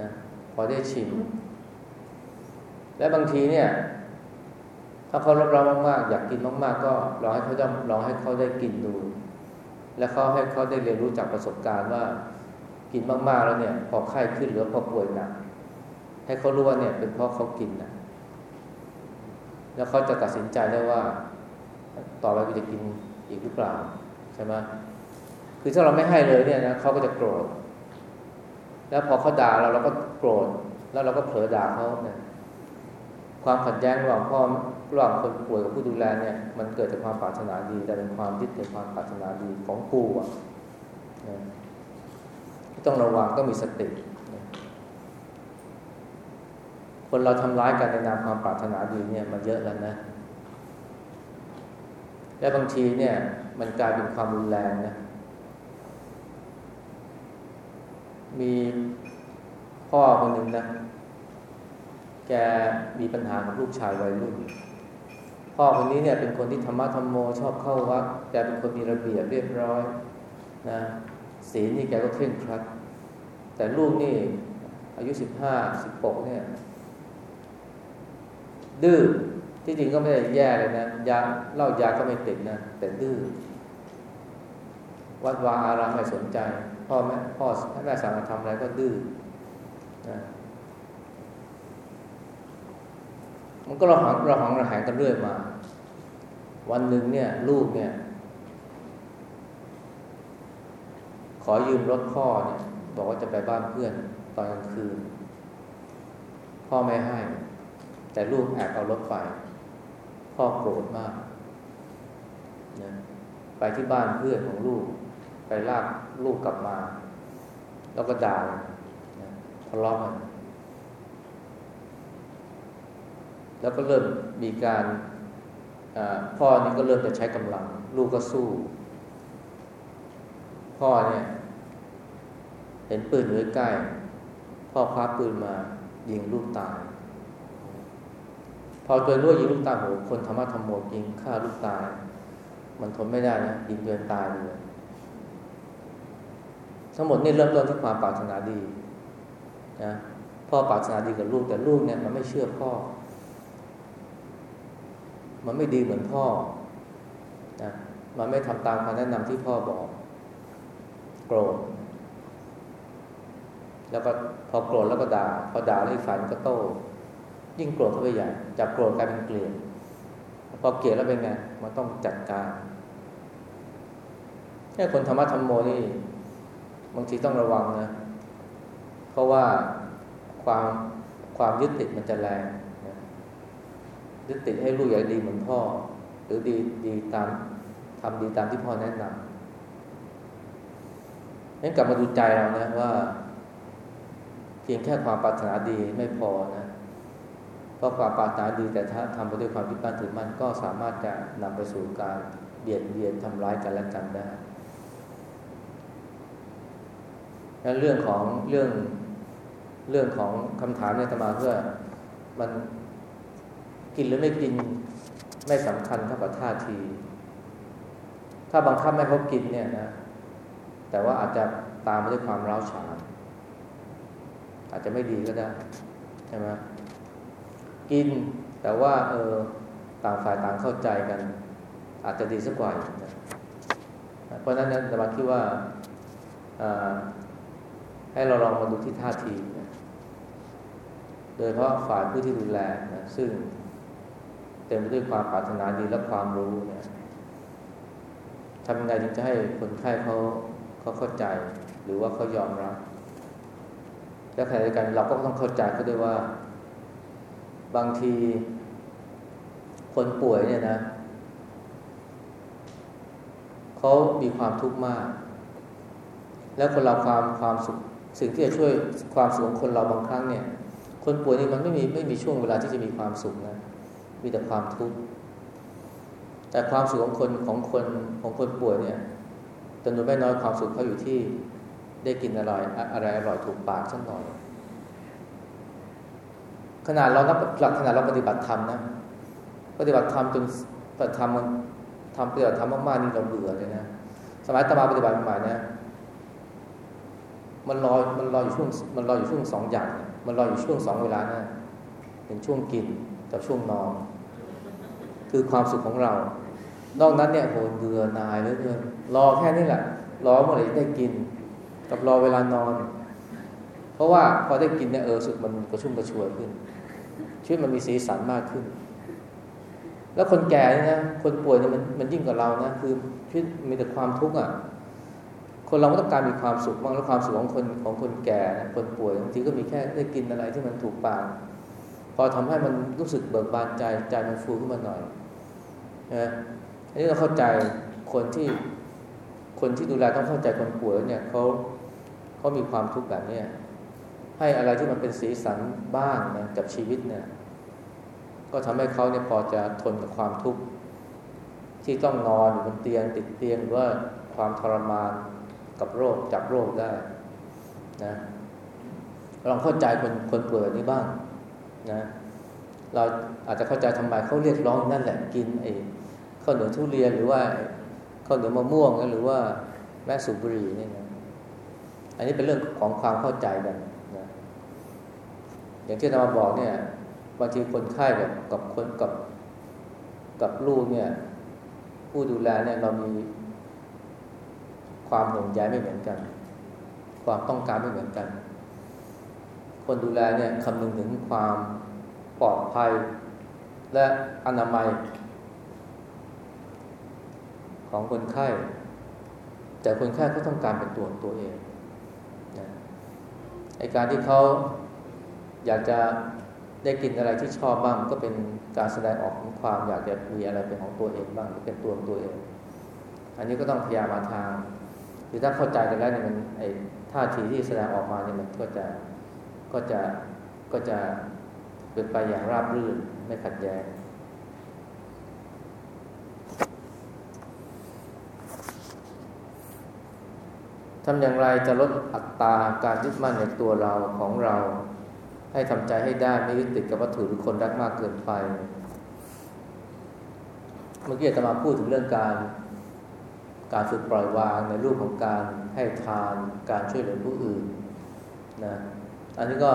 B: นะขอได้ชิม และบางทีเนี่ย ถ้าเขารบเรามากๆ อยากกินมาก ๆ ก็ลองให้เขาลองให้เขาได้กินดู และเขาให้เขาได้เรียนรู้จากประสบการณ์ว่า กินมากๆแล้วเนี่ย พอไข้ขึ้นหรือพอป่วยหนักให้เขารู้ว่าเนี่ยเป็นเพราะเขากินนะแล้วเขาจะตัดสินใจได้ว่า ต่อไปกูจะกินอีกหรือเปล่าใช่ไหมคือถ้าเราไม่ให้เลยเนี่ยนะเขาก็จะโกรธ แล้วพอเขาด่าเราเราก็โกรธ แล้วเราก็เผลอด่าเขาเนี่ยความขัดแย้งระหว่างพ่อระหว่างคนป่วยกับผู้ดูแลเนี่ย มันเกิดจากความปรารถนาดี แต่เป็นความยึดในความปรารถนาดีของกูอะ ต้องระวังต้องมีสติ คนเราทำร้ายกันในนามความปรารถนาดีเนี่ยมันเยอะแล้วนะ และบางทีเนี่ย มันกลายเป็นความรุนแรงนะ มีพ่อคนหนึ่งนะ แกมีปัญหากับลูกชายวัยรุ่น พ่อคนนี้เนี่ยเป็นคนที่ธรรมะธรรมโมชอบเข้าวัดแกเป็นคนมีระเบียบเรียบร้อยนะ ศีลนี่แกก็เคร่งครัด แต่ลูกนี่อายุสิบห้าสิบหกเนี่ย ดื้อที่จริงก็ไม่ได้แย่เลยนะยาเล้ายาก็ไม่ติดนะแต่ดื้อวัดวาอารามไม่สนใจ พ่อแม่พ่อแม่สั่งมาทำอะไรก็ดื้อนะมันก็ราหังราหังระแหงกันเรื่อยมา วันหนึ่งเนี่ย ลูกเนี่ย ข อยืมรถพ่อเนี่ยบอกว่าจะไปบ้านเพื่อนตอนกลางคืน พ่อไม่ให้ แต่ลูกแอบเอารถไป พ่อโกรธมากนะไปที่บ้านเพื่อนของลูก ไปลากลูกกลับมา แล้วก็ด่าทะเลาะกันแล้วก็เริ่มมีการพ่อนี่ก็เริ่มจะใช้กำลัง ลูกก็สู้ พ่อเนี่ย เห็นปืนอยู่ใกล้พ่อคว้าปืนมายิงลูกตาย พอตัวรู้ยิงลูกตายโหคนธรรมะธรรมโมยิงฆ่าลูกตาย มันทนไม่ได้นะยิงเกินตายเลยทั้งหมดนี่เริ่มต้นที่ความปรารถนาดีนะพ่อปรารถนาดีกับลูกแต่ลูกเนี่ยมันไม่เชื่อพ่อ มันไม่ดีเหมือนพ่อนะมันไม่ทำตามคำแนะนำที่พ่อบอก โกรธ แล้วก็พอโกรธแล้วก็ด่า พอด่าแล้วอีกฝ่ายก็โต้ ยิ่งโกรธเข้าไปใหญ่จากโกรธกลายเป็นเกลียดพอเกลียดแล้วเป็นไงมันต้องจัดการแค่คนธรรมะธรรมโมนี่บางทีต้องระวังนะ เพราะว่าความความยึดติดมันจะแรงยึดติดให้ลูกอยากดีเหมือนพ่อ หรือดีดีตามทำดีตามที่พ่อแนะนำนั้นกลับมาดูใจเรานะว่า พียงแค่ความปรารถนาดีไม่พอนะ เพราะความปรารถนาดีแต่ถ้าทำไปด้วยความพิบัติถือมันก็สามารถจะนำไปสู่การเบียดเบียนทำร้ายกันและกันได้แล้วเรื่องของเรื่องเรื่องของคำถามเนี่ยตมาเพื่อมันกินหรือไม่กินไม่สำคัญเท่ากับท่าที ถ้าบังคับไม่เขากินเนี่ยนะ แต่ว่าอาจจะตามมาด้วยความร้าวฉาน อาจจะไม่ดีก็ได้ใช่ไหมกินแต่ว่าเออต่างฝ่ายต่างเข้าใจกัน อาจจะดีสักกว่านะเพราะนั้นนะแต่มาคิดว่าให้เราลองมาดูที่ท่าทีนะโดยเพราะฝ่ายผู้ที่ดูแลนะซึ่งเต็มไปด้วยความปรารถนาดีและความรู้เนี่ยทำยังไงจึงจะให้คนไข้เขาเขาเข้าใจ หรือว่าเขายอมรับ และขณะเดียวกันเราก็ต้องเข้าใจเขาด้วยว่า บางทีคนป่วยเนี่ยนะเขามีความทุกข์มาก แล้วคนเราความความสุขสิ่งที่จะช่วยความสุขของคนเราบางครั้งเนี่ย คนป่วยนี่มันไม่มีไม่มีช่วงเวลาที่จะมีความสุขนะมีแต่ความทุกข์แต่ความสุขของคนของคนของคนป่วยเนี่ยจำนวนไม่น้อยความสุขเขาอยู่ที่ ได้กินอร่อยอะไรอร่อยถูกปากสักหน่อย ขนาดเรานับหลักขนาดเราปฏิบัติธรรมนะ ปฏิบัติธรรมจนปฏิบัติธรรมทำปฏิบัติธรรมมากๆนี่เราเบื่อเลยนะ สมัยตมาปฏิบัติใหม่เนี่ยมันรอมันรออยู่ช่วงมันรออยู่ช่วงสองอย่าง มันรออยู่ช่วงสองเวลานะเป็นช่วงกินกับช่วงนอน คือความสุขของเรา นอกนั้นเนี่ยโหเบื่อนายเหลือเกินรอแค่นี้แหละรอเมื่อไหร่ได้กิน กับรอเวลานอน เพราะว่าพอได้กินเนี่ยเออสุดมันกระชุ่มกระชวยขึ้นชีวิตมันมีสีสันมากขึ้น แล้วคนแก่เนี่ยนะคนป่วยเนี่ยมันมันยิ่งกว่าเรานะคือชีวิตมีแต่ความทุกข์อะคนเราก็ต้องการมีความสุขบ้างแล้วความสุขของคนของคนแก่คนป่วยบางทีก็มีแค่ได้กินอะไรที่มันถูกปากพอทำให้มันรู้สึกเบิกบานใจใจมันฟูขึ้นมาหน่อยนะอันนี้เราเข้าใจคนที่คนที่ดูแลต้องเข้าใจคนป่วยเนี่ยเขา เขามีความทุกข์แบบนี้ให้อะไรที่มันเป็นสีสันบ้างนะกับชีวิตเนี่ย ก็ทำให้เขาเนี่ยพอจะทนกับความทุกข์ที่ต้องนอนอยู่บนเตียงติดเตียงหรือว่าความทรมานกับโรคจับโรคได้นะลองเข้าใจคนคนป่วยแบบนี้บ้างนะเราอาจจะเข้าใจทำไมเขาเรียกร้องนั่นแหละกินไอ้ข้าวเหนียวทุเรียนหรือว่าข้าวเหนียวมะม่วงหรือว่าแม่สุบุรีนี่นะ อันนี้เป็นเรื่องของความเข้าใจกันนะอย่างที่เรามาบอกเนี่ยบางทีคนไข้แบบกับคนกับกับลูกเนี่ย ผู้ดูแลเนี่ยเรามีความห่วงใยไม่เหมือนกัน ความต้องการไม่เหมือนกัน คนดูแลเนี่ยคำนึงถึงความปลอดภัย และอนามัย ของคนไข้ แต่คนไข้ก็ต้องการเป็นตัวตัวเอง ไอการที่เขาอยากจะได้กินอะไรที่ชอบบ้าง ก็เป็นการแสดงออกของความอยากจะมีอะไรเป็นของตัวเองบ้างหรือเป็นตัวของตัวเอง อันนี้ก็ต้องพยายามมาทาง หรือถ้าเข้าใจกันแล้วเนี่ยมันไอท่าทีที่แสดงออกมาเนี่ยมันก็จะก็จะก็จะเป็นไปอย่างราบรื่นไม่ขัดแย้ง ทำอย่างไรจะลดอัตราการยึดมั่นในตัวเราของเรา ให้ทำใจให้ได้ไม่ยึดติดกับวัตถุหรือคนรักมากเกินไป เมื่อกี้จะมาพูดถึงเรื่องการการฝึกปล่อยวางในรูปของการให้ทานการช่วยเหลือผู้อื่นนะอันนี้ก็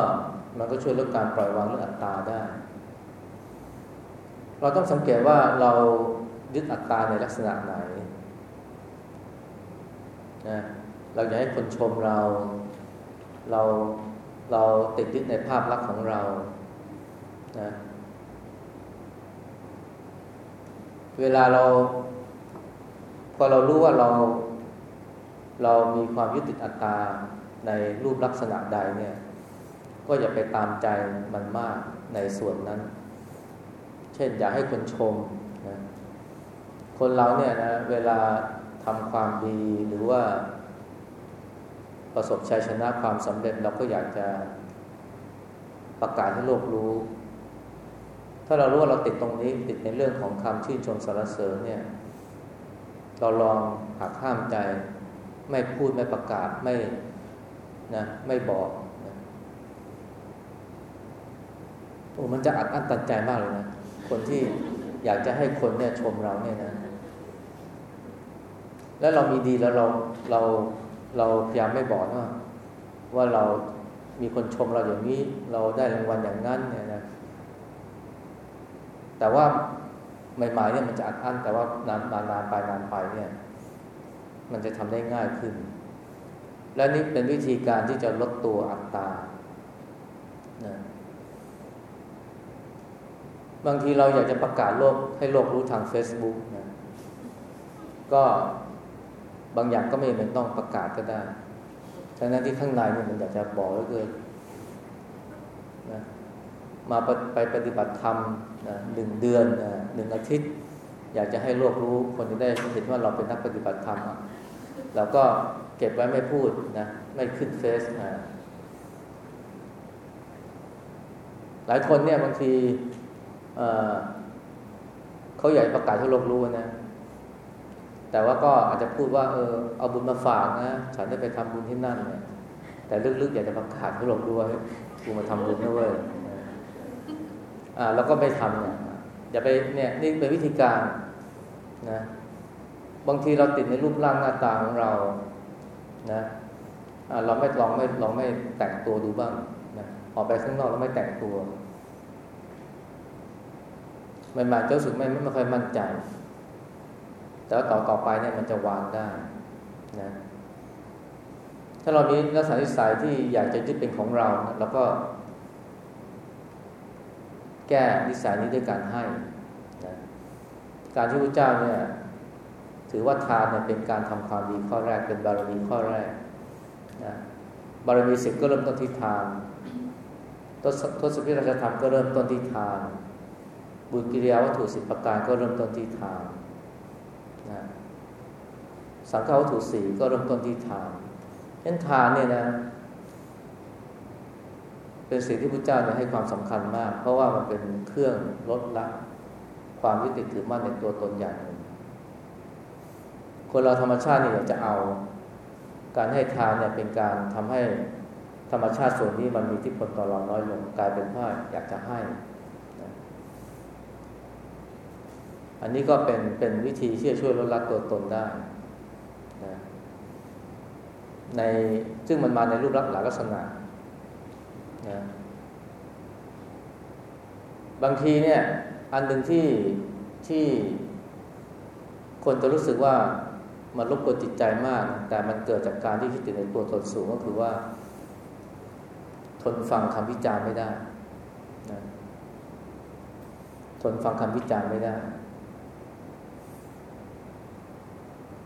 B: มันก็ช่วยลดการปล่อยวางเรื่องอัตตาได้ เราต้องสังเกตว่าเรายึดอัตตาในลักษณะไหนนะ เราอยากให้คนชมเรา เราเราติดยึดในภาพลักษณ์ของเรานะเวลาเราพอเรารู้ว่าเราเรามีความยึดติดอัตตาในรูปลักษณะใดเนี่ย ก็อย่าไปตามใจมันมากในส่วนนั้น เช่น อยากให้คนชมนะคนเราเนี่ยนะเวลาทำความดีหรือว่า ประสบชัยชนะความสำเร็จเราก็อยากจะประกาศให้โลกรู้ ถ้าเรารู้ว่าเราติดตรงนี้ติดในเรื่องของคำชื่นชมสรรเสริญเนี่ย เราลองหักห้ามใจไม่พูดไม่ประกาศไม่นะไม่บอกนะโอ้มันจะอัดอั้นตันใจมากเลยนะ คนที่อยากจะให้คนเนี่ยชมเราเนี่ยนะ แล้วเรามีดีแล้วเราเรา เราพยายามไม่บอกว่าว่าเรามีคนชมเราอย่างนี้ เราได้รางวัลอย่างนั้นเนี่ยนะแต่ว่าใหม่ๆเนี่ยมันจะอัดอั้นแต่ว่านานนานไปนานไปเนี่ย มันจะทำได้ง่ายขึ้น และนี่เป็นวิธีการที่จะลดตัวอัตรานะบางทีเราอยากจะประกาศโลกให้โลกรู้ทาง Facebook นะก็ บางอย่างก็ไม่เป็นต้องประกาศก็ได้ทั้งนั้นที่ข้างในเนี่ยมันอยากจะบอกแล้วเกินนะมาไปปฏิบัติธรรมนะหนึ่งเดือนนะหนึ่งอาทิตย์ อยากจะให้โลกรู้คนจะได้เห็นว่าเราเป็นนักปฏิบัติธรรมเราก็เก็บไว้ไม่พูดนะไม่ขึ้นเฟซนะหลายคนเนี่ยบางทีเเขาอยากประกาศให้โลกรู้นะ แต่ว่าก็อาจจะพูดว่าเออเอาบุญมาฝากนะ ฉันได้ไปทำบุญที่นั่นเนี่ยแต่ลึกๆอยากจะประกาศให้โลกรู้ว่ากูมาทำบุญนะเว้ยอ่าแล้วก็ไม่ทำเนี่ยอย่าไปเนี่ยนี่เป็นวิธีการนะบางทีเราติดในรูปร่างหน้าตาของเรานะเราไม่ลองไม่ลองไม่แต่งตัวดูบ้างนะออกไปข้างนอกแล้วไม่แต่งตัวใหม่ๆเจ้าสึกไม่ไม่ค่อยมั่นใจ แต่ว่าต่อต่อไปเนี่ยมันจะวางได้นะถ้าเรามีลักษณะนิสัยที่อยากจะยึดเป็นของเราเราก็ แก้นิสัยนี้ด้วยการให้นะการที่พระเจ้าเนี่ยถือว่าทานเนี่ยเป็นการทำความดีข้อแรกเป็นบารมีข้อแรกนะบารมีสิบก็เริ่มต้นที่ทานทศพิราชธรรมก็เริ่มต้นที่ทาน บุญกิริยาวัตถุสิบประการก็เริ่มต้นที่ทาน นะสังฆวัตถุสี่ก็เริ่มต้นที่ทานเช่นทานเนี่ยนะ เป็นสิ่งที่พระเจ้าเนี่ยให้ความสำคัญมาก เพราะว่ามันเป็นเครื่องลดละ ความยึดติดถือมั่นในตัวตนอย่างหนึ่งคนเราธรรมชาติเนี่ยอยากจะเอา การให้ทานเนี่ยเป็นการทำให้ธรรมชาติส่วนนี้มันมีที่ผลต่อเราน้อยลงกลายเป็นว่าอยากจะให้ อันนี้ก็เป็นเป็นวิธีที่จะช่วยลดละตัวตนได้นะในซึ่งมันมาในรูปลักษณ์หลายลักษณะนะบางทีเนี่ย อันหนึ่งที่ที่คนจะรู้สึกว่ามันรบกวนจิตใจมาก แต่มันเกิดจากการที่คิดติดในตัวตนสูงก็คือว่า ทนฟังคำวิจารณ์ไม่ได้นะทนฟังคำวิจารณ์ไม่ได้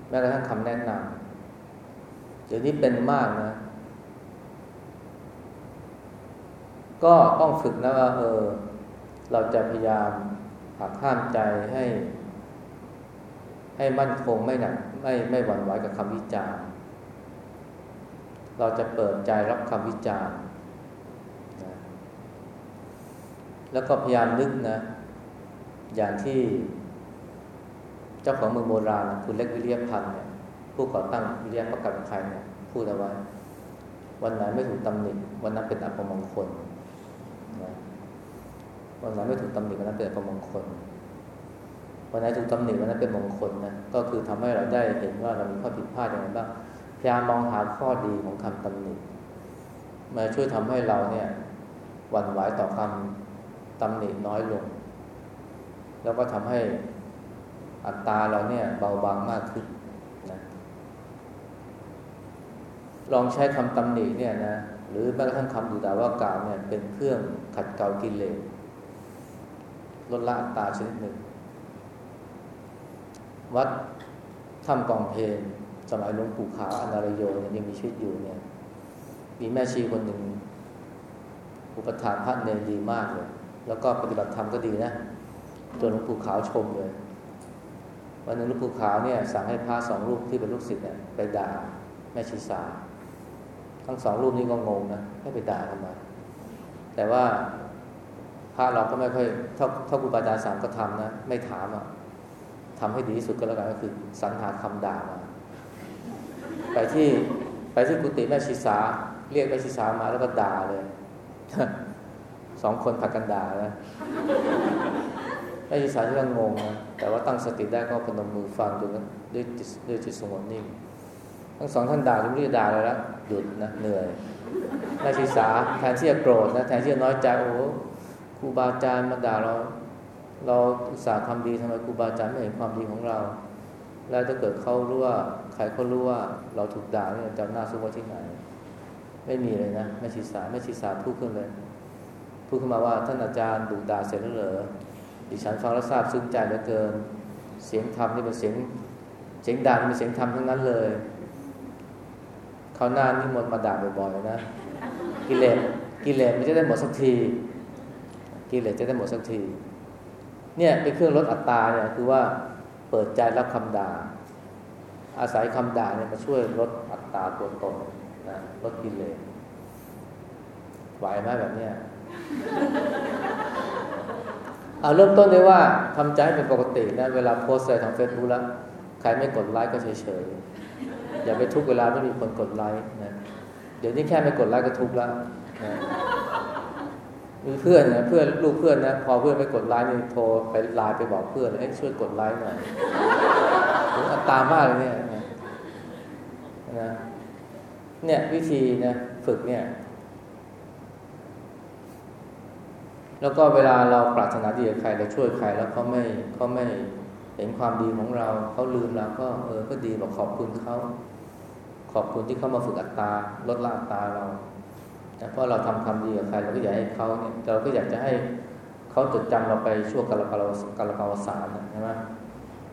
B: แม้กระทั่งคำแนะนำเดี๋ยวนี้เป็นมากนะ ก็ต้องฝึกนะว่าเออ เราจะพยายามหักห้ามใจให้ ให้มั่นคงไม่หนักไม่ไม่หวั่นไหวกับคำวิจารณ์ เราจะเปิดใจรับคำวิจารณ์แล้วก็พยายามนึกนะ อย่างที่ เจ้าของเมืองโบราณคุณเล็กวิริยพันธ์เนี่ยผู้ก่อตั้งวิริยประกันภัยเนี่ยพูดเอาไว้วันไหนไม่ถูกตำหนิวันนั้นเป็นอัปมงคลนะวันไหนไม่ถูกตำหนิวันนั้นเป็นอัปมงคล วันไหนถูกตำหนิวันนั้นเป็นมงคลนะก็คือทำให้เราได้เห็นว่าเรามีข้อผิดพลาดอย่างไรบ้างพยายามมองหาข้อดีของคำตำหนิมาช่วยทำให้เราเนี่ยหวั่นไหวต่อคำตำหนิน้อยลง แล้วก็ทำให้ อัตราเราเนี่ยเบาบางมากขึ้นนะลองใช้คำตำหนิเนี่ยนะหรือแม้กระทั่งคำดูด่าว่ากล่าวเนี่ยเป็นเครื่องขัดเกลากิเลสลดละอัตราชนิดหนึ่ง วัดถ้ำกองเพลนสมัยหลวงปู่ขาวอนารโยเนี่ยยังมีชีวิตอยู่เนี่ย มีแม่ชีคนหนึ่ง อุปถาพระเนรดีมากเลย แล้วก็ปฏิบัติธรรมก็ดีนะจนหลวงปู่ขาวชมเลย วันหนึ่งลวงปู่ขาวเนี่ยสั่งให้พระสองรูปที่เป็นลูกศิษย์เนี่ยไปด่าแม่ชีสาทั้งสองรูปนี้ก็งงนะให้ไปด่าทำไมแต่ว่าพระเราก็ไม่ค่อยถ้าถ้าครูบาอาจารย์สั่งก็ทำนะไม่ถามอะทำให้ดีที่สุดก็แล้วกันก็คือสรรหาคำด่ามาไปที่ไปที่กุฏิแม่ชีสาเรียกแม่ชีสามาแล้วก็ด่าเลยสองคนผัดกันด่านะ แม่ชีสาที่ก็งงนะแต่ว่าตั้งสติได้ก็พนมมือฟังด้วยด้วยจิตด้วยจิตสงบนิ่ง ทั้งสองท่านด่าไม่รู้จะด่าอะไรแล้วหยุดนะเหนื่อยแม่ชีสาแทนที่จะโกรธนะแทนที่จะน้อยใจโอ้ครูบาอาจารย์มาด่าเรา เราอุตส่าห์ทำดีทำไมครูบาอาจารย์ไม่เห็นความดีของเรา แล้วถ้าเกิดเขารู้ว่าใครเขารู้ว่าเราถูกด่าเนี่ยจะหน้าสู้ว่าที่ไหน ไม่มีเลยนะแม่ชีสาแม่ชีสาพูดขึ้นเลย พูดขึ้นมาว่าท่านอาจารย์ดุด่าเสร็จแล้วเหรอ ดิฉันฟังแล้วทราบซึ้งใจเหลือเกิน เสียงธรรมนี่เป็นเสียงเสียงดังเป็นเสียงธรรมทั้งนั้นเลยเขาหน้านิมนต์มาด่าบ่อยๆนะ กิเลสกิเลสมันจะได้หมดสักที กิเลสจะได้หมดสักที เนี่ยเป็นเครื่องลดอัตราเนี่ยคือว่าเปิดใจรับคำด่า อาศัยคำด่าเนี่ยมาช่วยลดอัตราตัวตนนะลดกิเลสไหวไหมแบบเนี้ย เอาเริ่มต้นเลยว่าทำใจเป็นปกตินะเวลาโพสต์อะไรทางเฟซบุ๊กแล้วใครไม่กดไลค์ก็เฉยๆอย่าไปทุกเวลาไม่มีคนกดไลค์นะเดี๋ยวนี้แค่ไม่กดไลค์ก็ทุกแล้วนะมีเพื่อนนะเพื่อนลูกเพื่อนนะพอเพื่อนไม่กดไลค์นี่โทรไปไลน์ไปบอกเพื่อนเอ้ยช่วยกดไลค์หน่อยถึงอัตามากเลยเนี่ยนะเนี่ยวิธีนะฝึกเนี่ย แล้วก็เวลาเราปรารถนาดีกับใครเราช่วยใครแล้วเขาไม่เขาไม่เห็นความดีของเราเขาลืมเราก็เออก็ดีบอกขอบคุณเขาขอบคุณที่เขามาฝึกอัตตาลดละอัตตาเราเพราะเราทำความดีกับใครเราก็อยากให้เขาเนี่ยเราก็อยากจะให้เขาจดจำเราไปช่วงกาลกาลกาลกาวสารใช่ไหม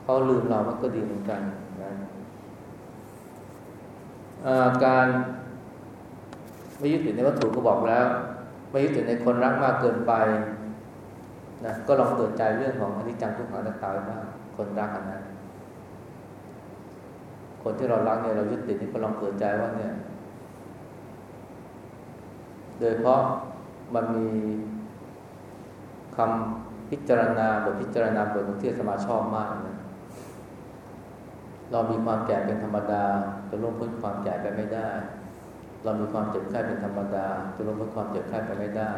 B: เขาลืมเรามันก็ดีเหมือนกันนะการไม่ยึดติดในวัตถุก็บอกแล้ว ไม่ยึดติดในคนรักมากเกินไปนะก็ลองเปิดใจเรื่องของอนิจจังทุกขังนัตตายบ้างคนรักกันนะคนที่เรารักเนี่ยเรายึดติดนี่ก็ลองเปิดใจว่าเนี่ย โดยเพราะมันมีคำพิจารณาบทพิจารณาบทที่สมาชอบมากนะเรามีความแก่เป็นธรรมดาจะล่วงพ้นความแก่ไปไม่ได้ เรามีความเจ็บไข้เป็นธรรมดา จะล่วงพ้นความเจ็บไข้ไปไม่ได้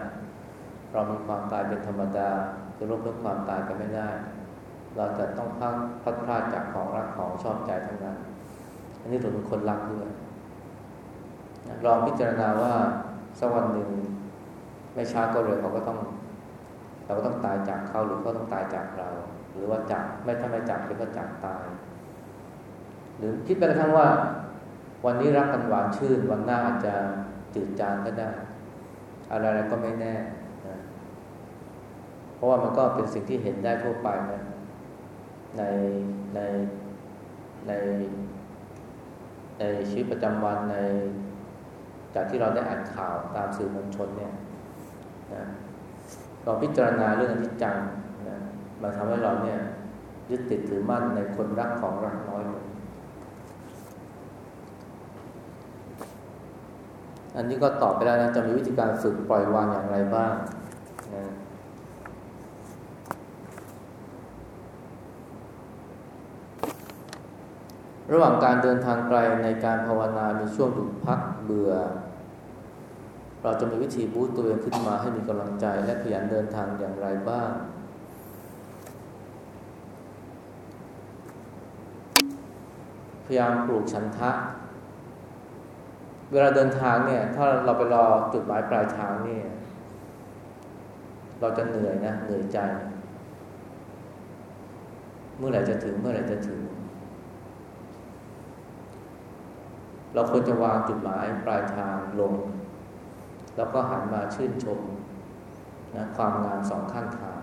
B: เรามีความตายเป็นธรรมดา จะล่วงพ้นความตายไปไม่ได้ เราจะต้องพักพัดพลาดจากของรักของชอบใจทั้งนั้น อันนี้ถือเป็นคนรักด้วยลองพิจารณาว่าสักวันหนึ่งไม่ช้าก็เร็วเขาก็ต้อง เราก็ต้องตายจากเขาหรือเขาต้องตายจากเรา หรือว่าจากไม่ถ้าไม่จากก็จากตาย หรือคิดไปกระทั่งว่า วันนี้รักกันหวานชื่น วันหน้าอาจจะจืดจางก็ได้ อะไรๆก็ไม่แน่นะเพราะว่ามันก็เป็นสิ่งที่เห็นได้ทั่วไปนะในในในในชีวิตประจำวันในจากที่เราได้อ่านข่าวตามสื่อมวลชนเนี่ยนะเราพิจารณาเรื่องอนิจจังนะมันทำให้เราเนี่ยยึดติดถือมั่นในคนรักของรักน้อยลง อันนี้ก็ตอบไปแล้วนะจะมีวิธีการฝึกปล่อยวางอย่างไรบ้างนะระหว่างการเดินทางไกลในการภาวนา มีช่วงหยุดพักเบื่อ เราจะมีวิธีบูตตัวเองขึ้นมาให้มีกำลังใจและขยันเดินทางอย่างไรบ้าง พยายามปลูกฉันทะ เวลาเดินทางเนี่ย ถ้าเราไปรอจุดหมายปลายทางเนี่ย เราจะเหนื่อยนะเหนื่อยใจ เมื่อไหร่จะถึงเมื่อไหร่จะถึง เราควรจะวางจุดหมายปลายทางลง แล้วก็หันมาชื่นชมนะความงามสองข้างทาง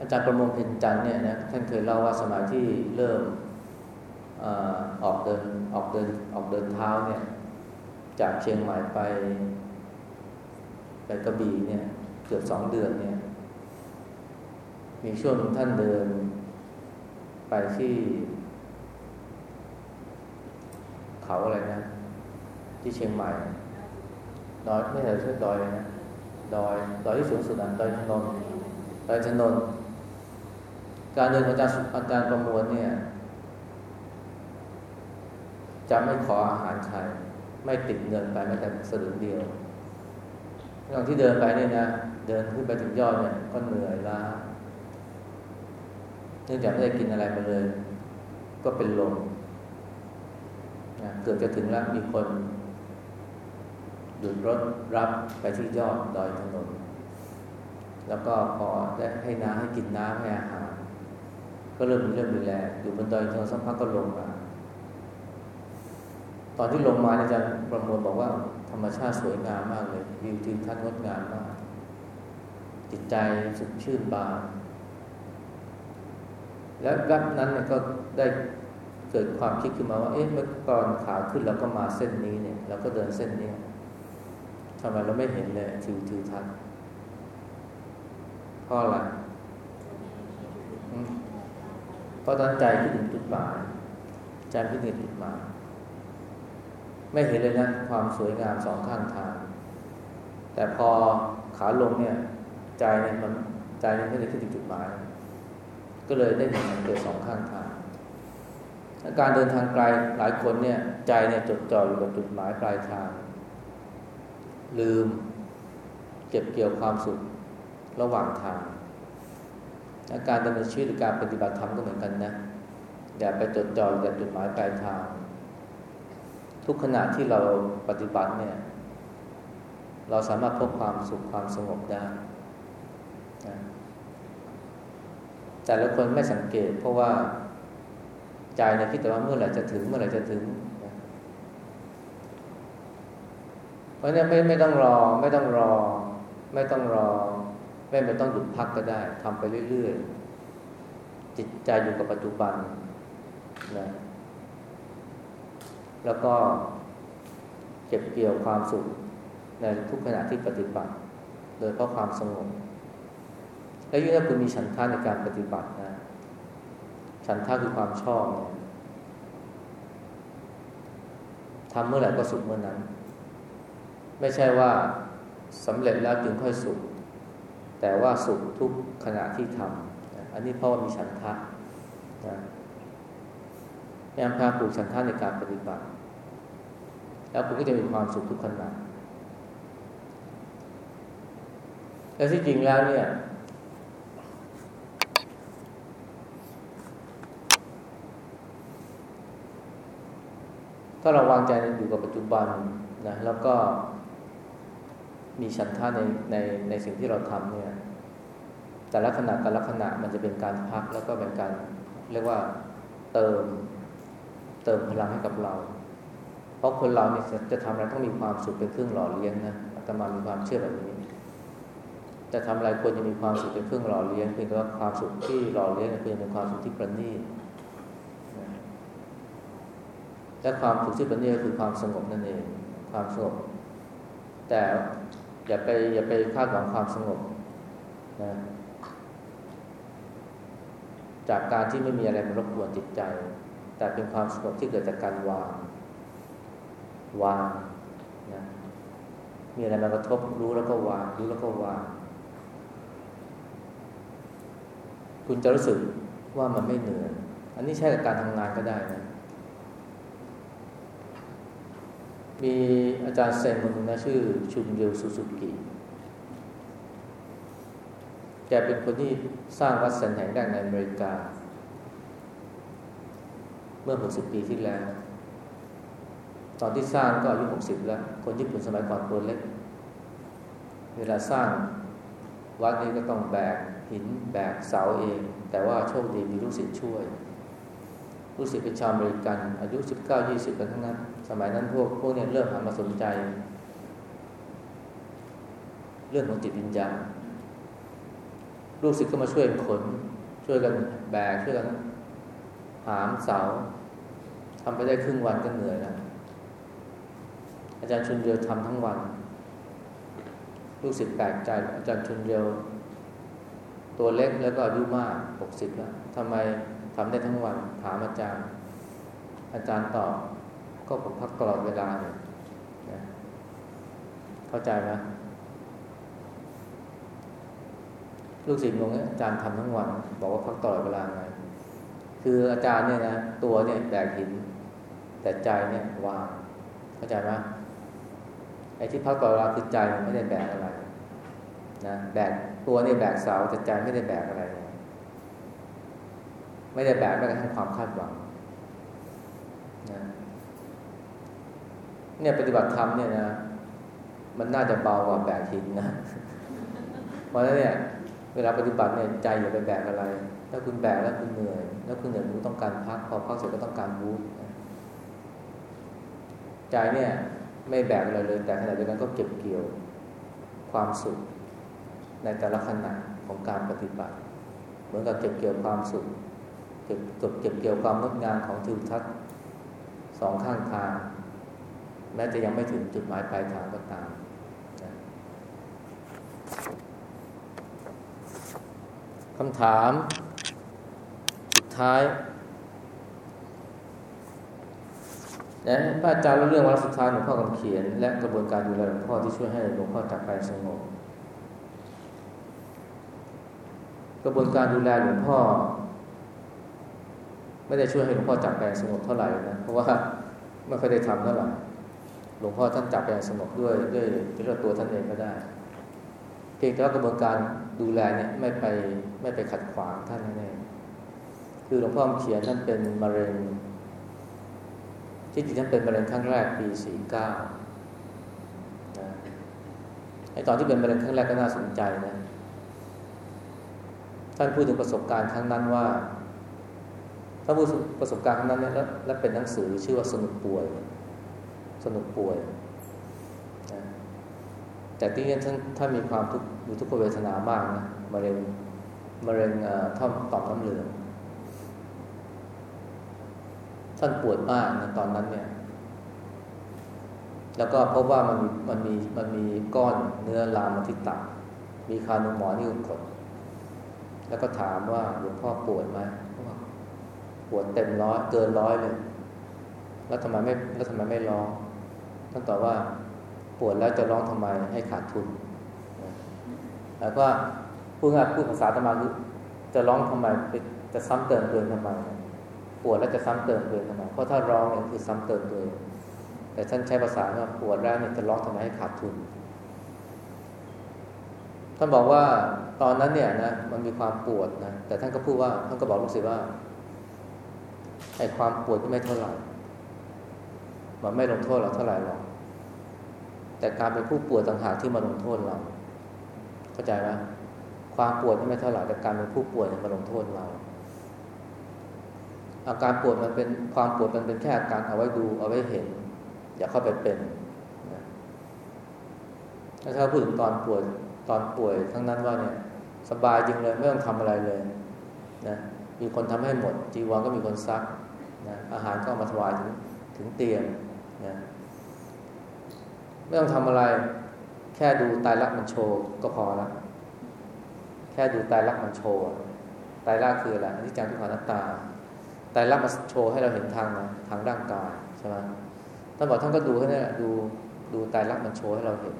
B: อาจารย์ประมงเพ็ญจันเนี่ยนะท่านเคยเล่าว่าสมัยที่เริ่ม ออกเดินออกเดินออกเดินเท้าเนี่ย จากเชียงใหม่ไป ไปกระบี่เนี่ยเกือบสองเดือนเนี่ย มีช่วงท่านเดิน ไปที่ เขาอะไรนะ ที่เชียงใหม่ดอยไม่ใช่ชื่อดอยเลยนะดอยดอยที่สูงสุดอะดอยถนนดอยถนนการเดินของอาจารย์อาจารย์ประมวลเนี่ย จะไม่ขออาหารใครไม่ติดเงินไปแม้แต่สลึงเดียวระหว่างที่เดินไปเนี่ยนะเดินขึ้นไปถึงยอดเนี่ยก็เหนื่อยล้าเนื่องจากไม่ได้กินอะไรมาเลย ก็เป็นลมเกือบจะถึงแล้วมีคนหยุดรถรับไปที่ยอดดอยถนน แล้วก็พอได้ให้น้ำให้กินน้ำให้อาหาร ก็เริ่มมีเริ่มดูแลอยู่บนดอยถนนสักพักก็ลงมา ตอนที่ลงมาอาจารย์ประมวลบอกว่า ธรรมชาติสวยงามมากเลยวิวทิวทัศน์งดงามมาก จิตใจสุดชื่นบาน แล้วรับนั้นเนี่ยก็ได้เกิดความคิดขึ้นมาว่า เอ๊ะเมื่อก่อนขาขึ้นเราก็มาเส้นนี้เนี่ยเราก็เดินเส้นนี้ทำไมเราไม่เห็นเลยทิวทิวทัศน์เพราะอะไรเพราะตอนใจคิดถึงจุดหมายใจคิดถึงจุดหมาย ไม่เห็นเลยนะความสวยงามสองข้างทาง แต่พอขาลงเนี่ยใจเนี่ยมันใจมันไม่ได้คิดถึงจุดหมาย ก็เลยได้เห็นมันเกิดสองข้างทาง การเดินทางไกลหลายคนเนี่ยใจเนี่ยจดจ่ออยู่กับจุดหมายปลายทาง ลืมเก็บเกี่ยวความสุขระหว่างทางการดำเนินชีวิตหรือการปฏิบัติธรรมก็เหมือนกันนะอย่าไปจดจ่ออยู่กับจุดหมายปลายทาง ทุกขณะที่เราปฏิบัติเนี่ย เราสามารถพบความสุขความสงบได้นะแต่ละคนไม่สังเกต เพราะว่าใจเนี่ยคิดแต่ว่าเมื่อไหร่จะถึงเมื่อไหร่จะถึงเพราะเนี่ยไม่ไม่ต้องรอ ไม่ต้องรอ ไม่ต้องรอ ไม่ไม่ต้องหยุดพักก็ได้ทำไปเรื่อยๆจิตใจอยู่กับปัจจุบันนะ แล้วก็เก็บเกี่ยวความสุขในทุกขณะที่ปฏิบัติ โดยเพราะความสงบและยิ่งถ้าคุณมีฉันทาในการปฏิบัตินะฉันท่าคือความชอบเนี่ยทำเมื่อไหร่ก็สุขเมื่อนั้น ไม่ใช่ว่าสำเร็จแล้วจึงค่อยสุข แต่ว่าสุขทุกขณะที่ทำอันนี้เพราะว่ามีฉันทะนะพยายามพาปลูกฉันทะในการปฏิบัติ แล้วคุณก็จะมีความสุขทุกขณะแต่ที่จริงแล้วเนี่ย ถ้าเราวางใจอยู่กับปัจจุบันนะแล้วก็มีฉันท่าในในในสิ่งที่เราทำเนี่ย แต่ละขณะแต่ละขณะมันจะเป็นการพักแล้วก็เป็นการเรียกว่าเติมเติมพลังให้กับเรา ราะคนเราเนี่ยจะทำอะไรต้องมีความสุขเป็นเครื่องหล่อเลี้ยงนะอาตมามีความเชื่อแบบนี้ จะทำอะไรควรจะมีความสุขเป็นเครื่องหล่อเลี้ยงเพียงแต่ว่าความสุขที่หล่อเลี้ยงควรจะเป็นความสุขที่ประณีตและความสุขที่ประณีตก็คือความสงบนั่นเอง ความสงบ แต่อย่าไปอย่าไปคาดหวังความสงบนะจากการที่ไม่มีอะไรมารบกวนจิตใจ แต่เป็นความสงบที่เกิดจากการวาง วางนะมีอะไรมากระทบรู้แล้วก็วาง รู้แล้วก็วาง คุณจะรู้สึกว่ามันไม่เหนื่อย อันนี้ใช่กับการทำงานก็ได้นะมีอาจารย์เซนคนนึงนะชื่อชุนเยวสุสุกิแกเป็นคนที่สร้างวัดเซนแห่งแรกในอเมริกา เมื่อ 60 ปีที่แล้ว ตอนที่สร้างก็อายุ60แล้ว คนญี่ปุ่นสมัยก่อนตัวเล็ก เวลาสร้างวัดนี้ก็ต้องแบกหินแบกเสาเอง แต่ว่าโชคดีมีลูกศิษย์ช่วยลูกศิษย์เป็นชาวอเมริกัน อายุ 19-20กันทั้งนั้น สมัยนั้นพวกพวกนี้เริ่มหันมาสนใจ เรื่องของจิตวิญญาณลูกศิษย์ก็มาช่วยขน ช่วยกันแบกช่วยกันหามเสาทำไปได้ครึ่งวันก็เหนื่อยแล้ว อาจารย์ชุนเดียวทำทั้งวันลูกศิษย์แปลกใจ อาจารย์ชุนเดียวตัวเล็กแล้วก็อายุมากหกสิบแล้วทำไมทำได้ทั้งวัน ถามอาจารย์ อาจารย์ตอบก็ผมพักตลอดเวลาเลยเข้าใจไหมลูกศิษย์งงอาจารย์ทำทั้งวัน บอกว่าพักตลอดเวลาไงคืออาจารย์เนี่ยนะตัวเนี่ยแบกหิน แต่ใจเนี่ยวางเข้าใจไหม ไอ้ที่พักตลอดเวลาคือใจมันไม่ได้แบกอะไรนะแบกตัวเนี่ยแบกเสาแต่ใจไม่ได้แบกอะไรเลยไม่ได้แบกแม้กระทั่งความคาดหวังนะเนี่ยปฏิบัติธรรมเนี่ยนะ มันน่าจะเบากว่าแบกหินนะ เพราะฉะนั้นเนี่ย เวลาปฏิบัติเนี่ยใจอย่าไปแบกอะไร ถ้าคุณแบกแล้วคุณเหนื่อย แล้วคุณเหนื่อยคุณต้องการพัก พอพักเสร็จก็ต้องการบู๊ใจเนี่ย ไม่แบกอะไรเลย แต่ขณะเดียวกันก็เก็บเกี่ยวความสุข ในแต่ละขณะของการปฏิบัติ เหมือนกับเก็บเกี่ยวความสุข เก็บเก็บเกี่ยวความงดงามของทิวทัศน์สองข้างทาง แม้จะยังไม่ถึงจุดหมายปลายทางก็ตามคำถามสุดท้าย นะพระอาจารย์เรื่องวันสุดท้ายหลวงพ่อคำเขียน และกระบวนการดูแลหลวงพ่อที่ช่วยให้หลวงพ่อจากไปสงบกระบวนการดูแลหลวงพ่อ ไม่ได้ช่วยให้หลวงพ่อจากไปสงบเท่าไหร่นะเพราะว่าไม่เคยได้ทำเท่าไหร่หลวงพ่อท่านจับไปสงบด้วยด้วยด้วยตัวท่านเองก็ได้ เพียงแต่ว่ากระบวนการดูแลเนี่ยไม่ไปไม่ไปขัดขวางท่านแน่ๆคือหลวงพ่อเขียนท่านเป็นมะเร็ง ที่จริงท่านเป็นมะเร็งครั้งแรกปีสี่เก้าไอตอนที่เป็นมะเร็งครั้งแรกก็น่าสนใจนะ ท่านพูดถึงประสบการณ์ครั้งนั้นว่าถ้านพูดประสบการณ์ครั้งนั้นเนี่ยแล้วและเป็นหนังสือชื่อว่าสนุกป่วย สนุกป่วย แต่ที่นี้ท่านท่านมีความทุกข์มีทุกขเวทนามากนะมะเร็งมะเร็งท่อมต่อมน้ำเหลือง ท่านปวดมากนะตอนนั้นเนี่ย แล้วก็พบว่ามันมันมีมันมีก้อนเนื้อลามมาที่ตับ มีคานุหมอนี่กดแล้วก็ถามว่าหลวงพ่อปวดไหมปวดเต็มร้อยเกินร้อยเลย แล้วทำไมไม่แล้วทำไมไม่ร้อง ท่านตอบว่าปวดแล้วจะร้องทำไมให้ขาดทุน แล้วก็พูดง่ายพูดภาษาธรรมาคือจะร้องทำไมจะซ้ำเติมตัวเองทำไม วดแล้วจะซ้ำเติมตัวเองทำไมเพราะถ้าร้องเนี่ยคือซ้ำเติมตัวเองแต่ท่านใช้ภาษาว่าปวดแล้วเนี่ยจะร้องทำไมให้ขาดทุนท่านบอกว่าตอนนั้นเนี่ยนะมันมีความปวดนะแต่ท่านก็พูดว่าท่านก็บอกลูกศิษย์ว่าไอ้ความปวดก็ไม่เท่าไหร่มันไม่ลงโทษเราเท่าไหร่หรอกแต่การเป็นผู้ปวยต่างหากที่มาลงโทษเรา เข้าใจไหมความปวดไม่เท่าไหร่แต่การเป็นผู้ป่วยมาลงโทษเรา อาการปวดมันเป็นความปวดมันเป็นแค่อาการเอาไว้ดูเอาไว้เห็น อย่าเข้าไปเป็นนะถ้าพูดถึงตอนปวดตอนป่วยทั้งนั้นว่าเนี่ย สบายจริงเลยไม่ต้องทำอะไรเลยนะมีคนทำให้หมด จีวรก็มีคนซักนะอาหารก็มาถวายถึงถึงเตียงนะไม่ต้องทำอะไร แค่ดูตายรักมันโชว์ก็พอแล้วแค่ดูตายรักมันโชว์ตายรักคืออะไรที่จังทุกขังนัตตา ตายรักมาโชว์ให้เราเห็นทางทางร่างกายใช่ไหมท่านบอกท่านก็ดูแค่นี้ดูดูตายรักมันโชว์ให้เราเห็น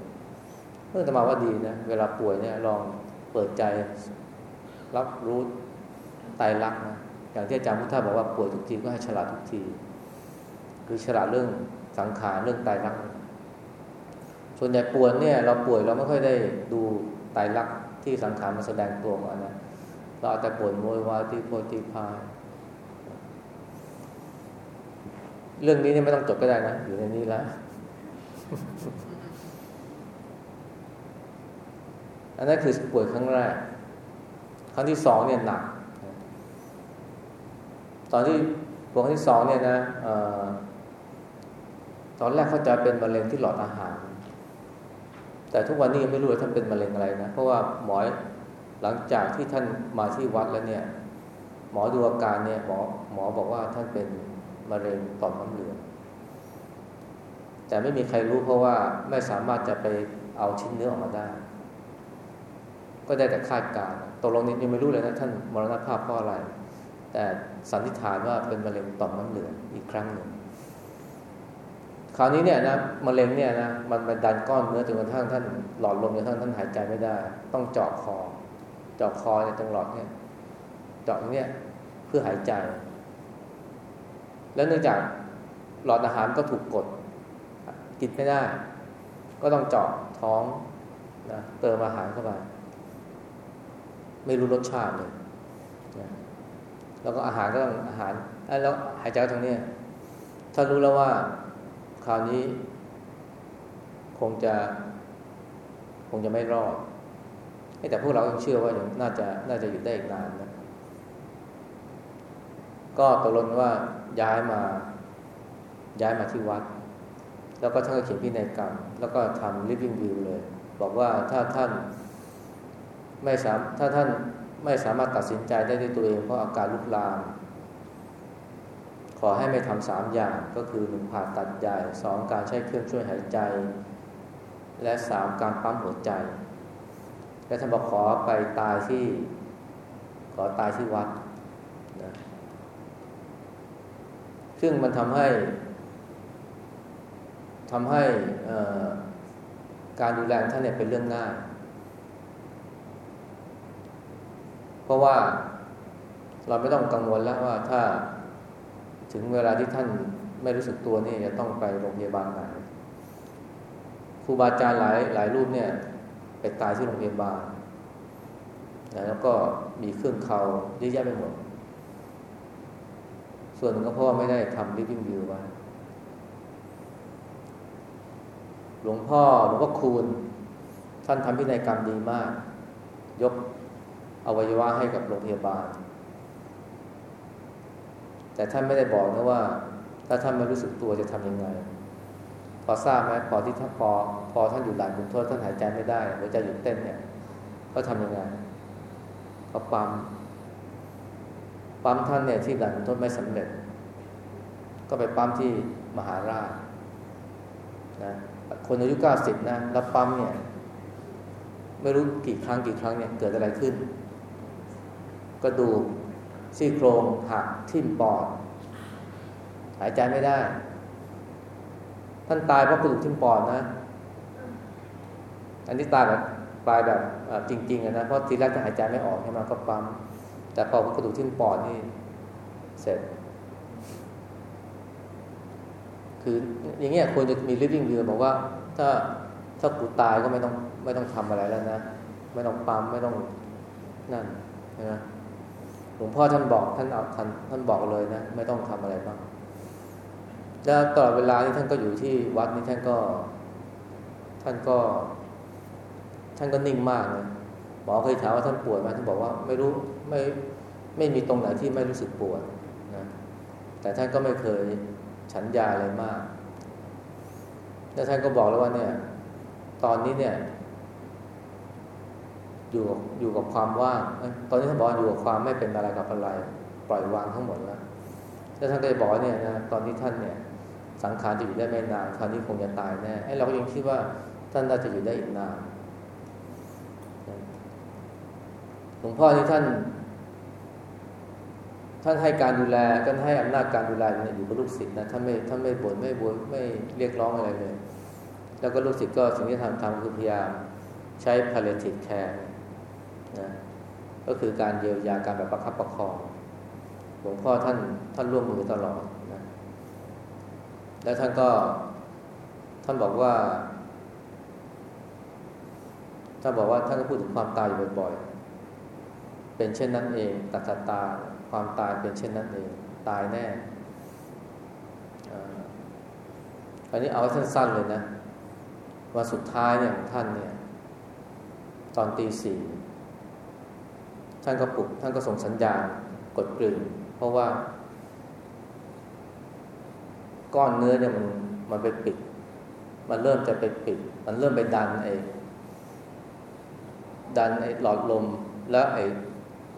B: เมื่อตมาว่าดีนะเวลาป่วยเนี่ยลองเปิดใจรับรู้ตายรักนะอย่างที่อาจารย์พุทธาบอกว่าป่วยทุกทีก็ให้ฉลาดทุกที คือฉลาดเรื่องสังขารเรื่องตายรักส่วนใหญ่ป่วยเนี่ย เราป่วยเราไม่ค่อยได้ดูตายรักที่สังขารมันแสดงตัวมานะเราอาจจะปวดโวยวายที่โพธิพาย เรื่องนี้เนี่ยไม่ต้องจดก็ได้นะอยู่ในนี้แล้วอันนั้นคือป่วยครั้งแรก ครั้งที่สองเนี่ยหนัก ตอนที่ป่วยครั้งที่สองเนี่ยนะตอนแรกเขาจะเป็นมะเร็งที่หลอดอาหาร แต่ทุกวันนี้ยังไม่รู้ว่าท่านเป็นมะเร็งอะไรนะ เพราะว่าหมอหลังจากที่ท่านมาที่วัดแล้วเนี่ย หมอดูอาการเนี่ยหมอหมอบอกว่าท่านเป็น มะเร็งต่อมน้ำเหลืองแต่ไม่มีใครรู้เพราะว่าไม่สามารถจะไปเอาชิ้นเนื้อออกมาได้ ก็ได้แต่คาดการณ์ตกลงนี้ยังไม่รู้เลยนะท่านมรณภาพเพราะอะไร แต่สันนิษฐานว่าเป็นมะเร็งต่อมน้ำเหลืองอีกครั้งหนึ่ง คราวนี้เนี่ยนะมะเร็งเนี่ยนะมันมันดันก้อนเนื้อจนกระทั่งท่านหลอดลมจนกระทั่งท่านหายใจไม่ได้ ต้องเจาะคอ เจาะคอเนี่ยตรงหลอดเนี่ย เจาะเนี่ยเพื่อหายใจ แล้วเนื่องจากหลอดอาหารก็ถูกกด กินไม่ได้ ก็ต้องเจาะท้องนะเติมอาหารเข้าไปไม่รู้รสชาติเลยนะแล้วก็อาหารก็ต้องอาหารแล้วหายใจตรงนี้ถ้ารู้แล้วว่าคราวนี้ คงจะ คงจะไม่รอดแต่พวกเรายังเชื่อว่ายังน่าจะน่าจะอยู่ได้อีกนานนะ ก็ตกลงว่าย้ายมาย้ายมาที่วัด แล้วก็ท่านก็เขียนพินัยกรรม แล้วก็ทำ living will เลย บอกว่าถ้าท่านไม่สามถ้าท่านไม่สามารถตัดสินใจได้ด้วยตัวเองเพราะอาการลุกลาม ขอให้ไม่ทำสามอย่างก็คือหนึ่งผ่าตัดใหญ่สองการใช้เครื่องช่วยหายใจ และสามการปั๊มหัวใจ และท่านบอกขอไปตายที่ขอตายที่วัดนะ ซึ่งมันทำให้ทำให้การดูแลท่านเนี่ยเป็นเรื่องง่าย เพราะว่าเราไม่ต้องกังวลแล้วว่าถ้าถึงเวลาที่ท่านไม่รู้สึกตัวนี่จะต้องไปโรงพยาบาลไหนครูบาอาจารย์หลายหลายรูปเนี่ย ไปตายที่โรงพยาบาล แล้วก็มีเครื่องเขาเยอะแยะไปหมด ส่วนหนึ่งก็เพราะว่าไม่ได้ทำ living view ไว้หลวงพ่อหลวงพ่อคูณ ท่านทำพินัยกรรมดีมาก ยกอวัยวะให้กับโรงพยาบาล แต่ท่านไม่ได้บอกนะว่า ถ้าท่านไม่รู้สึกตัวจะทำยังไง พอทราบไหมพอที่ท่านพอ พอท่านอยู่หลานคุณโทษท่านหายใจไม่ได้หัวใจหยุดเต้นเนี่ยเขาทำยังไงเขาปั๊ม ปั๊มท่านเนี่ยที่หลานคุณโทษไม่สำเร็จ ก็ไปปั๊มที่มหาราชนะคนอายุเก้าสิบนะรับปั๊มเนี่ยไม่รู้กี่ครั้งกี่ครั้งเนี่ยเกิดอะไรขึ้น กระดูกซี่โครงหักทิ่มปอด หายใจไม่ได้ ท่านตายเพราะกระดูกทิ่มปอดนะ อันนี้ตายแบบตายแบบจริงๆนะเพราะทีแรกจะหายใจไม่ออกใช่ไหมก็ปั๊ม แต่พอกระดูกทิ่มปอดนี่เสร็จ คืออย่างเงี้ยควรจะมี living view บอกว่า ถ้าถ้ากูตายก็ไม่ต้องไม่ต้องทำอะไรแล้วนะ ไม่ต้องปั๊มไม่ต้องนั่นนะหลวงพ่อท่านบอกท่านเอาท่านท่านบอกเลยนะ ไม่ต้องทำอะไรบ้างแล้วตลอดเวลาที่ท่านก็อยู่ที่วัดนี้ท่านก็ ท่านก็ ท่านก็นิ่งมากเลย หมอเคยถามว่าท่านปวดไหมท่านบอกว่าไม่รู้ไม่ไม่มีตรงไหนที่ไม่รู้สึกปวดนะแต่ท่านก็ไม่เคยฉันยาอะไรมาก แล้วท่านก็บอกแล้วว่าเนี่ย ตอนนี้เนี่ย อยู่อยู่กับความว่างตอนนี้ท่านบอกอยู่กับความไม่เป็นอะไรกับอะไร ปล่อยวางทั้งหมดแล้วแล้วท่านก็จะบอกเนี่ยนะตอนนี้ท่านเนี่ย สังขารจะอยู่ได้ไม่นานคราวนี้คงจะตายแน่ไอ้เราก็ยังคิดว่าท่านน่าจะอยู่ได้อีกนานห ลวงพ่อที่ท่าน ท่านให้การดูแลท่านให้อำนาจการดูแลอยู่กับลูกศิษย์นะท่านไม่ท่านไม่บ่นไม่บ่นไม่เรียกร้องอะไรเลย แล้วก็ลูกศิษย์ก็สิ่งที่ทำทำคือพยายามใช้ palliative care นะก็คือการเยียวยาการแบบประคับประคองหลวงพ่อท่านท่านร่วมมือตลอดนะแล้วท่านก็ท่านบอกว่าท่านบอกว่าท่านก็พูดถึงความตายอยู่บ่อยๆ เป็นเช่นนั้นเอง ตัตตาความตายเป็นเช่นนั้นเอง ตายแน่อันนี้เอาสั้นๆเลยนะวันสุดท้ายเนี่ยของท่านเนี่ย ตอนตีสี่ท่านก็ปลุกท่านก็ส่งสัญญาณกดกริ่งเพราะว่า ก้อนเนื้อเนี่ยมันมันไปปิด มันเริ่มจะไปปิด มันเริ่มไปดันไอ้ดันไอ้หลอดลมแล้วไอ้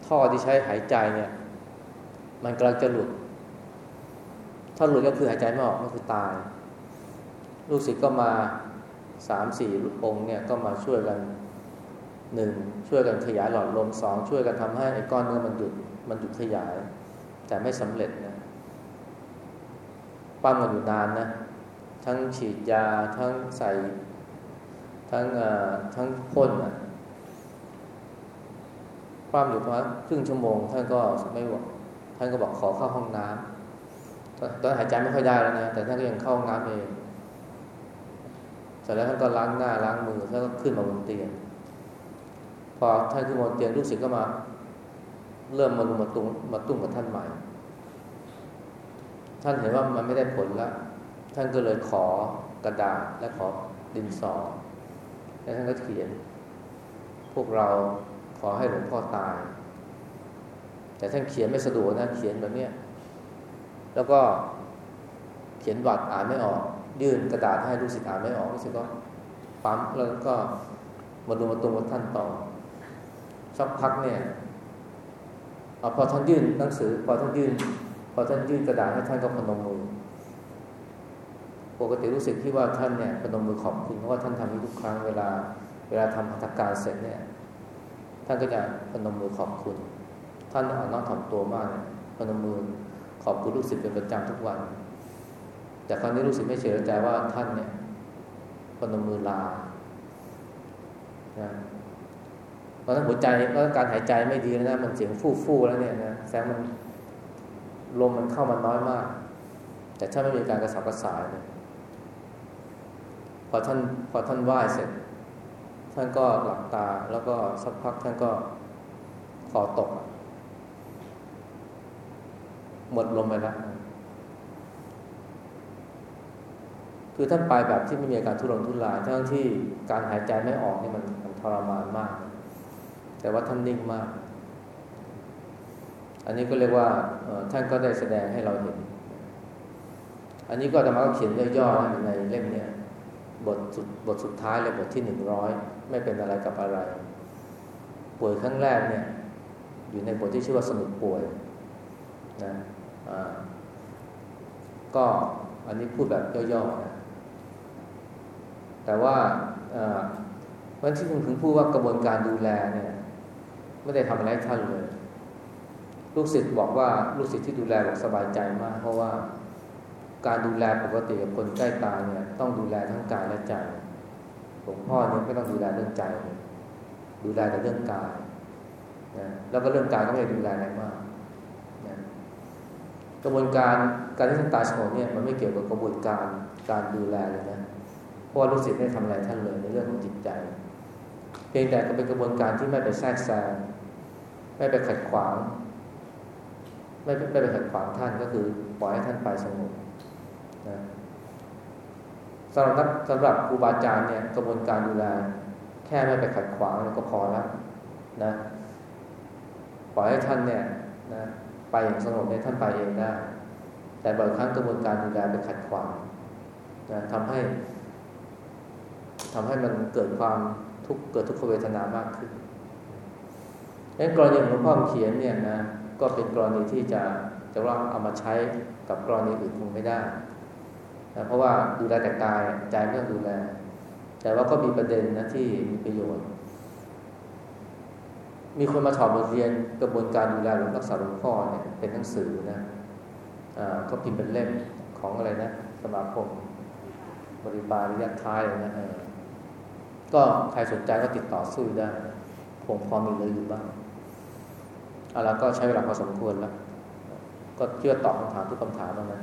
B: ท่อที่ใช้หายใจเนี่ย มันกำลังจะหลุด ถ้าหลุดก็คือหายใจไม่ออกก็คือตาย ลูกศิษย์ก็มาสามสี่องค์เนี่ยก็มาช่วยกันหนึ่งช่วยกันขยายหลอดลมสองช่วยกันทำให้ไอ้ก้อนเนื้อมันหยุดมันหยุดขยาย แต่ไม่สำเร็จนะปั้มกันอยู่นานนะทั้งฉีดยาทั้งใส่ ทั้งทั้งพ่นอะ ปั้มอยู่ประมาณครึ่งชั่วโมง ท่านก็ไม่บอกท่านก็บอกขอเข้าห้องน้ำตอนหายใจไม่ค่อยได้แล้วนะ แต่ท่านก็ยังเข้าห้องน้ำเองเสร็จแล้วท่านก็ล้างหน้าล้างมือแล้วก็ขึ้นมาบนเตียง พอท่านขึ้นบนเตียงลูกศิษย์ก็มา เริ่มมาลุมมาตุ้งมาตุ้งกับท่านใหม่ ท่านเห็นว่ามันไม่ได้ผลแล้ว ท่านก็เลยขอกระดาษและขอดินสอแล้วท่านก็เขียน พวกเรา ขอให้หลวงพ่อตาย แต่ท่านเขียนไม่สะดวกนะเขียนแบบเนี้ยแล้วก็เขียนบัตรอ่านไม่ออก ยื่นกระดาษให้ลูกศิษย์อ่านไม่ออกลูกศิษย์ก็ปั๊มแล้วก็มาดูมาตรงกับท่านต่อสักพักเนี่ยอพอท่านยื่นหนังสือ พอท่านยื่น พอท่านยื่นกระดาษให้ท่านก็พนมมือปกติรู้สึกที่ว่าท่านเนี่ยพนมมือขอบคุณเพราะว่าท่านทำนี้ทุกครั้งเวลา เวลาทำพัฒการเสร็จเนี่ย ท่านก็จะพนมมือขอบคุณ ท่านอ่อนน้อมถ่อมตัวมาก พนมมือขอบคุณลูกศิษย์เป็นประจำทุกวัน แต่ครั้งนี้รู้สึกไม่เฉยใจว่าท่านเนี่ยพนมมือลานะเพราะถ้าหัวใจเพราะการหายใจไม่ดีแล้วนะ มันเสียงฟู่ฟู่แล้วเนี่ยนะแสงมันลมมันเข้ามาน้อยมาก แต่ถ้าไม่มีการกระสับกระส่ายเนี่ยพอท่านพอท่านไหว้เสร็จ ท่านก็หลับตาแล้วก็สักพักท่านก็คอตก หมดลมไปแล้วคือท่านไปแบบที่ไม่มีอาการทุรนทุรายทั้งที่การหายใจไม่ออกนี่มันทรมานมาก แต่ว่าท่านนิ่งมาก อันนี้ก็เรียกว่าท่านก็ได้แสดงให้เราเห็น อันนี้ก็จะมาเขียนย่อๆในเล่มนี้บทสุดบทสุดท้ายเลยบทที่หนึ่งร้อย ไม่เป็นอะไรกับอะไร ป่วยครั้งแรกเนี่ย อยู่ในบทที่ชื่อว่าสนุกป่วยนะก็อันนี้พูดแบบย่อๆนะแต่ว่าวันที่คุณถึงพูดว่ากระบวนการดูแลเนี่ยไม่ได้ทำอะไรท่านเลย ลูกศิษย์บอกว่าลูกศิษย์ที่ดูแลบอกสบายใจมาก เพราะว่าการดูแลปกติกับคนใกล้ตายเนี่ย ต้องดูแลทั้งกายและใจ ลวงพ่อเนี่ยไม่ต้องดูแลเรื่องใจดูแลแต่เรื่องกายนะแล้วก็เรื่องกายก็ไม่ได้ดูแลอะไรมากนะกระบวนการการที่ท่านตายสงบเนี่ยมันไม่เกี่ยวกับกระบวนการการดูแลเลยนะเพราะว่าลูกศิษย์ไม่ทำอะไรท่านเลยในเรื่องของจิตใจ เพียงแต่ก็เป็นกระบวนการที่ไม่ไปแทรกแซงไม่ไปขัดขวาง ไม่ไม่ไปขัดขวางท่านก็คือปล่อยให้ท่านไปสงบนะำหรับสำหรับครูบาอาจารย์เนี่ยกระบวนการดูแล แค่ไม่ไปขัดขวางก็พอแล้วนะปล่อยให้ท่านเนี่ยนะไปอย่างสงบเนี่ยท่านไปเองได้แต่บางครั้งกระบวนการดูแลไปขัดขวางนะทำให้ทำให้มันเกิดความทุกข์เกิดทุกขเวทนามากขึ้นในกรณีของหลวงพ่อเขียนเนี่ยนะก็เป็นกรณีที่จะจะว่าเอามาใช้กับกรณีอื่นคงไม่ได้ เพราะว่าดูแลแต่กายใจไม่ต้องดูแล แต่ว่าก็มีประเด็นนะที่มีประโยชน์ มีคนมาถอดบทเรียนกระบวนการดูแลหลวงรักษาหลวงพ่อเนี่ยเป็นหนังสือนะอ่าก็พิมพ์เป็นเล่มของอะไรนะสมาคม บริบาลระยะท้ายนะก็ใครสนใจก็ติดต่อซื้อได้ ผมพอมีเลยอยู่บ้างเอาละก็ใช้เวลาพอสมควรแล้ว ก็เชื่อตอบคำถามทุกคำถามแล้วนะ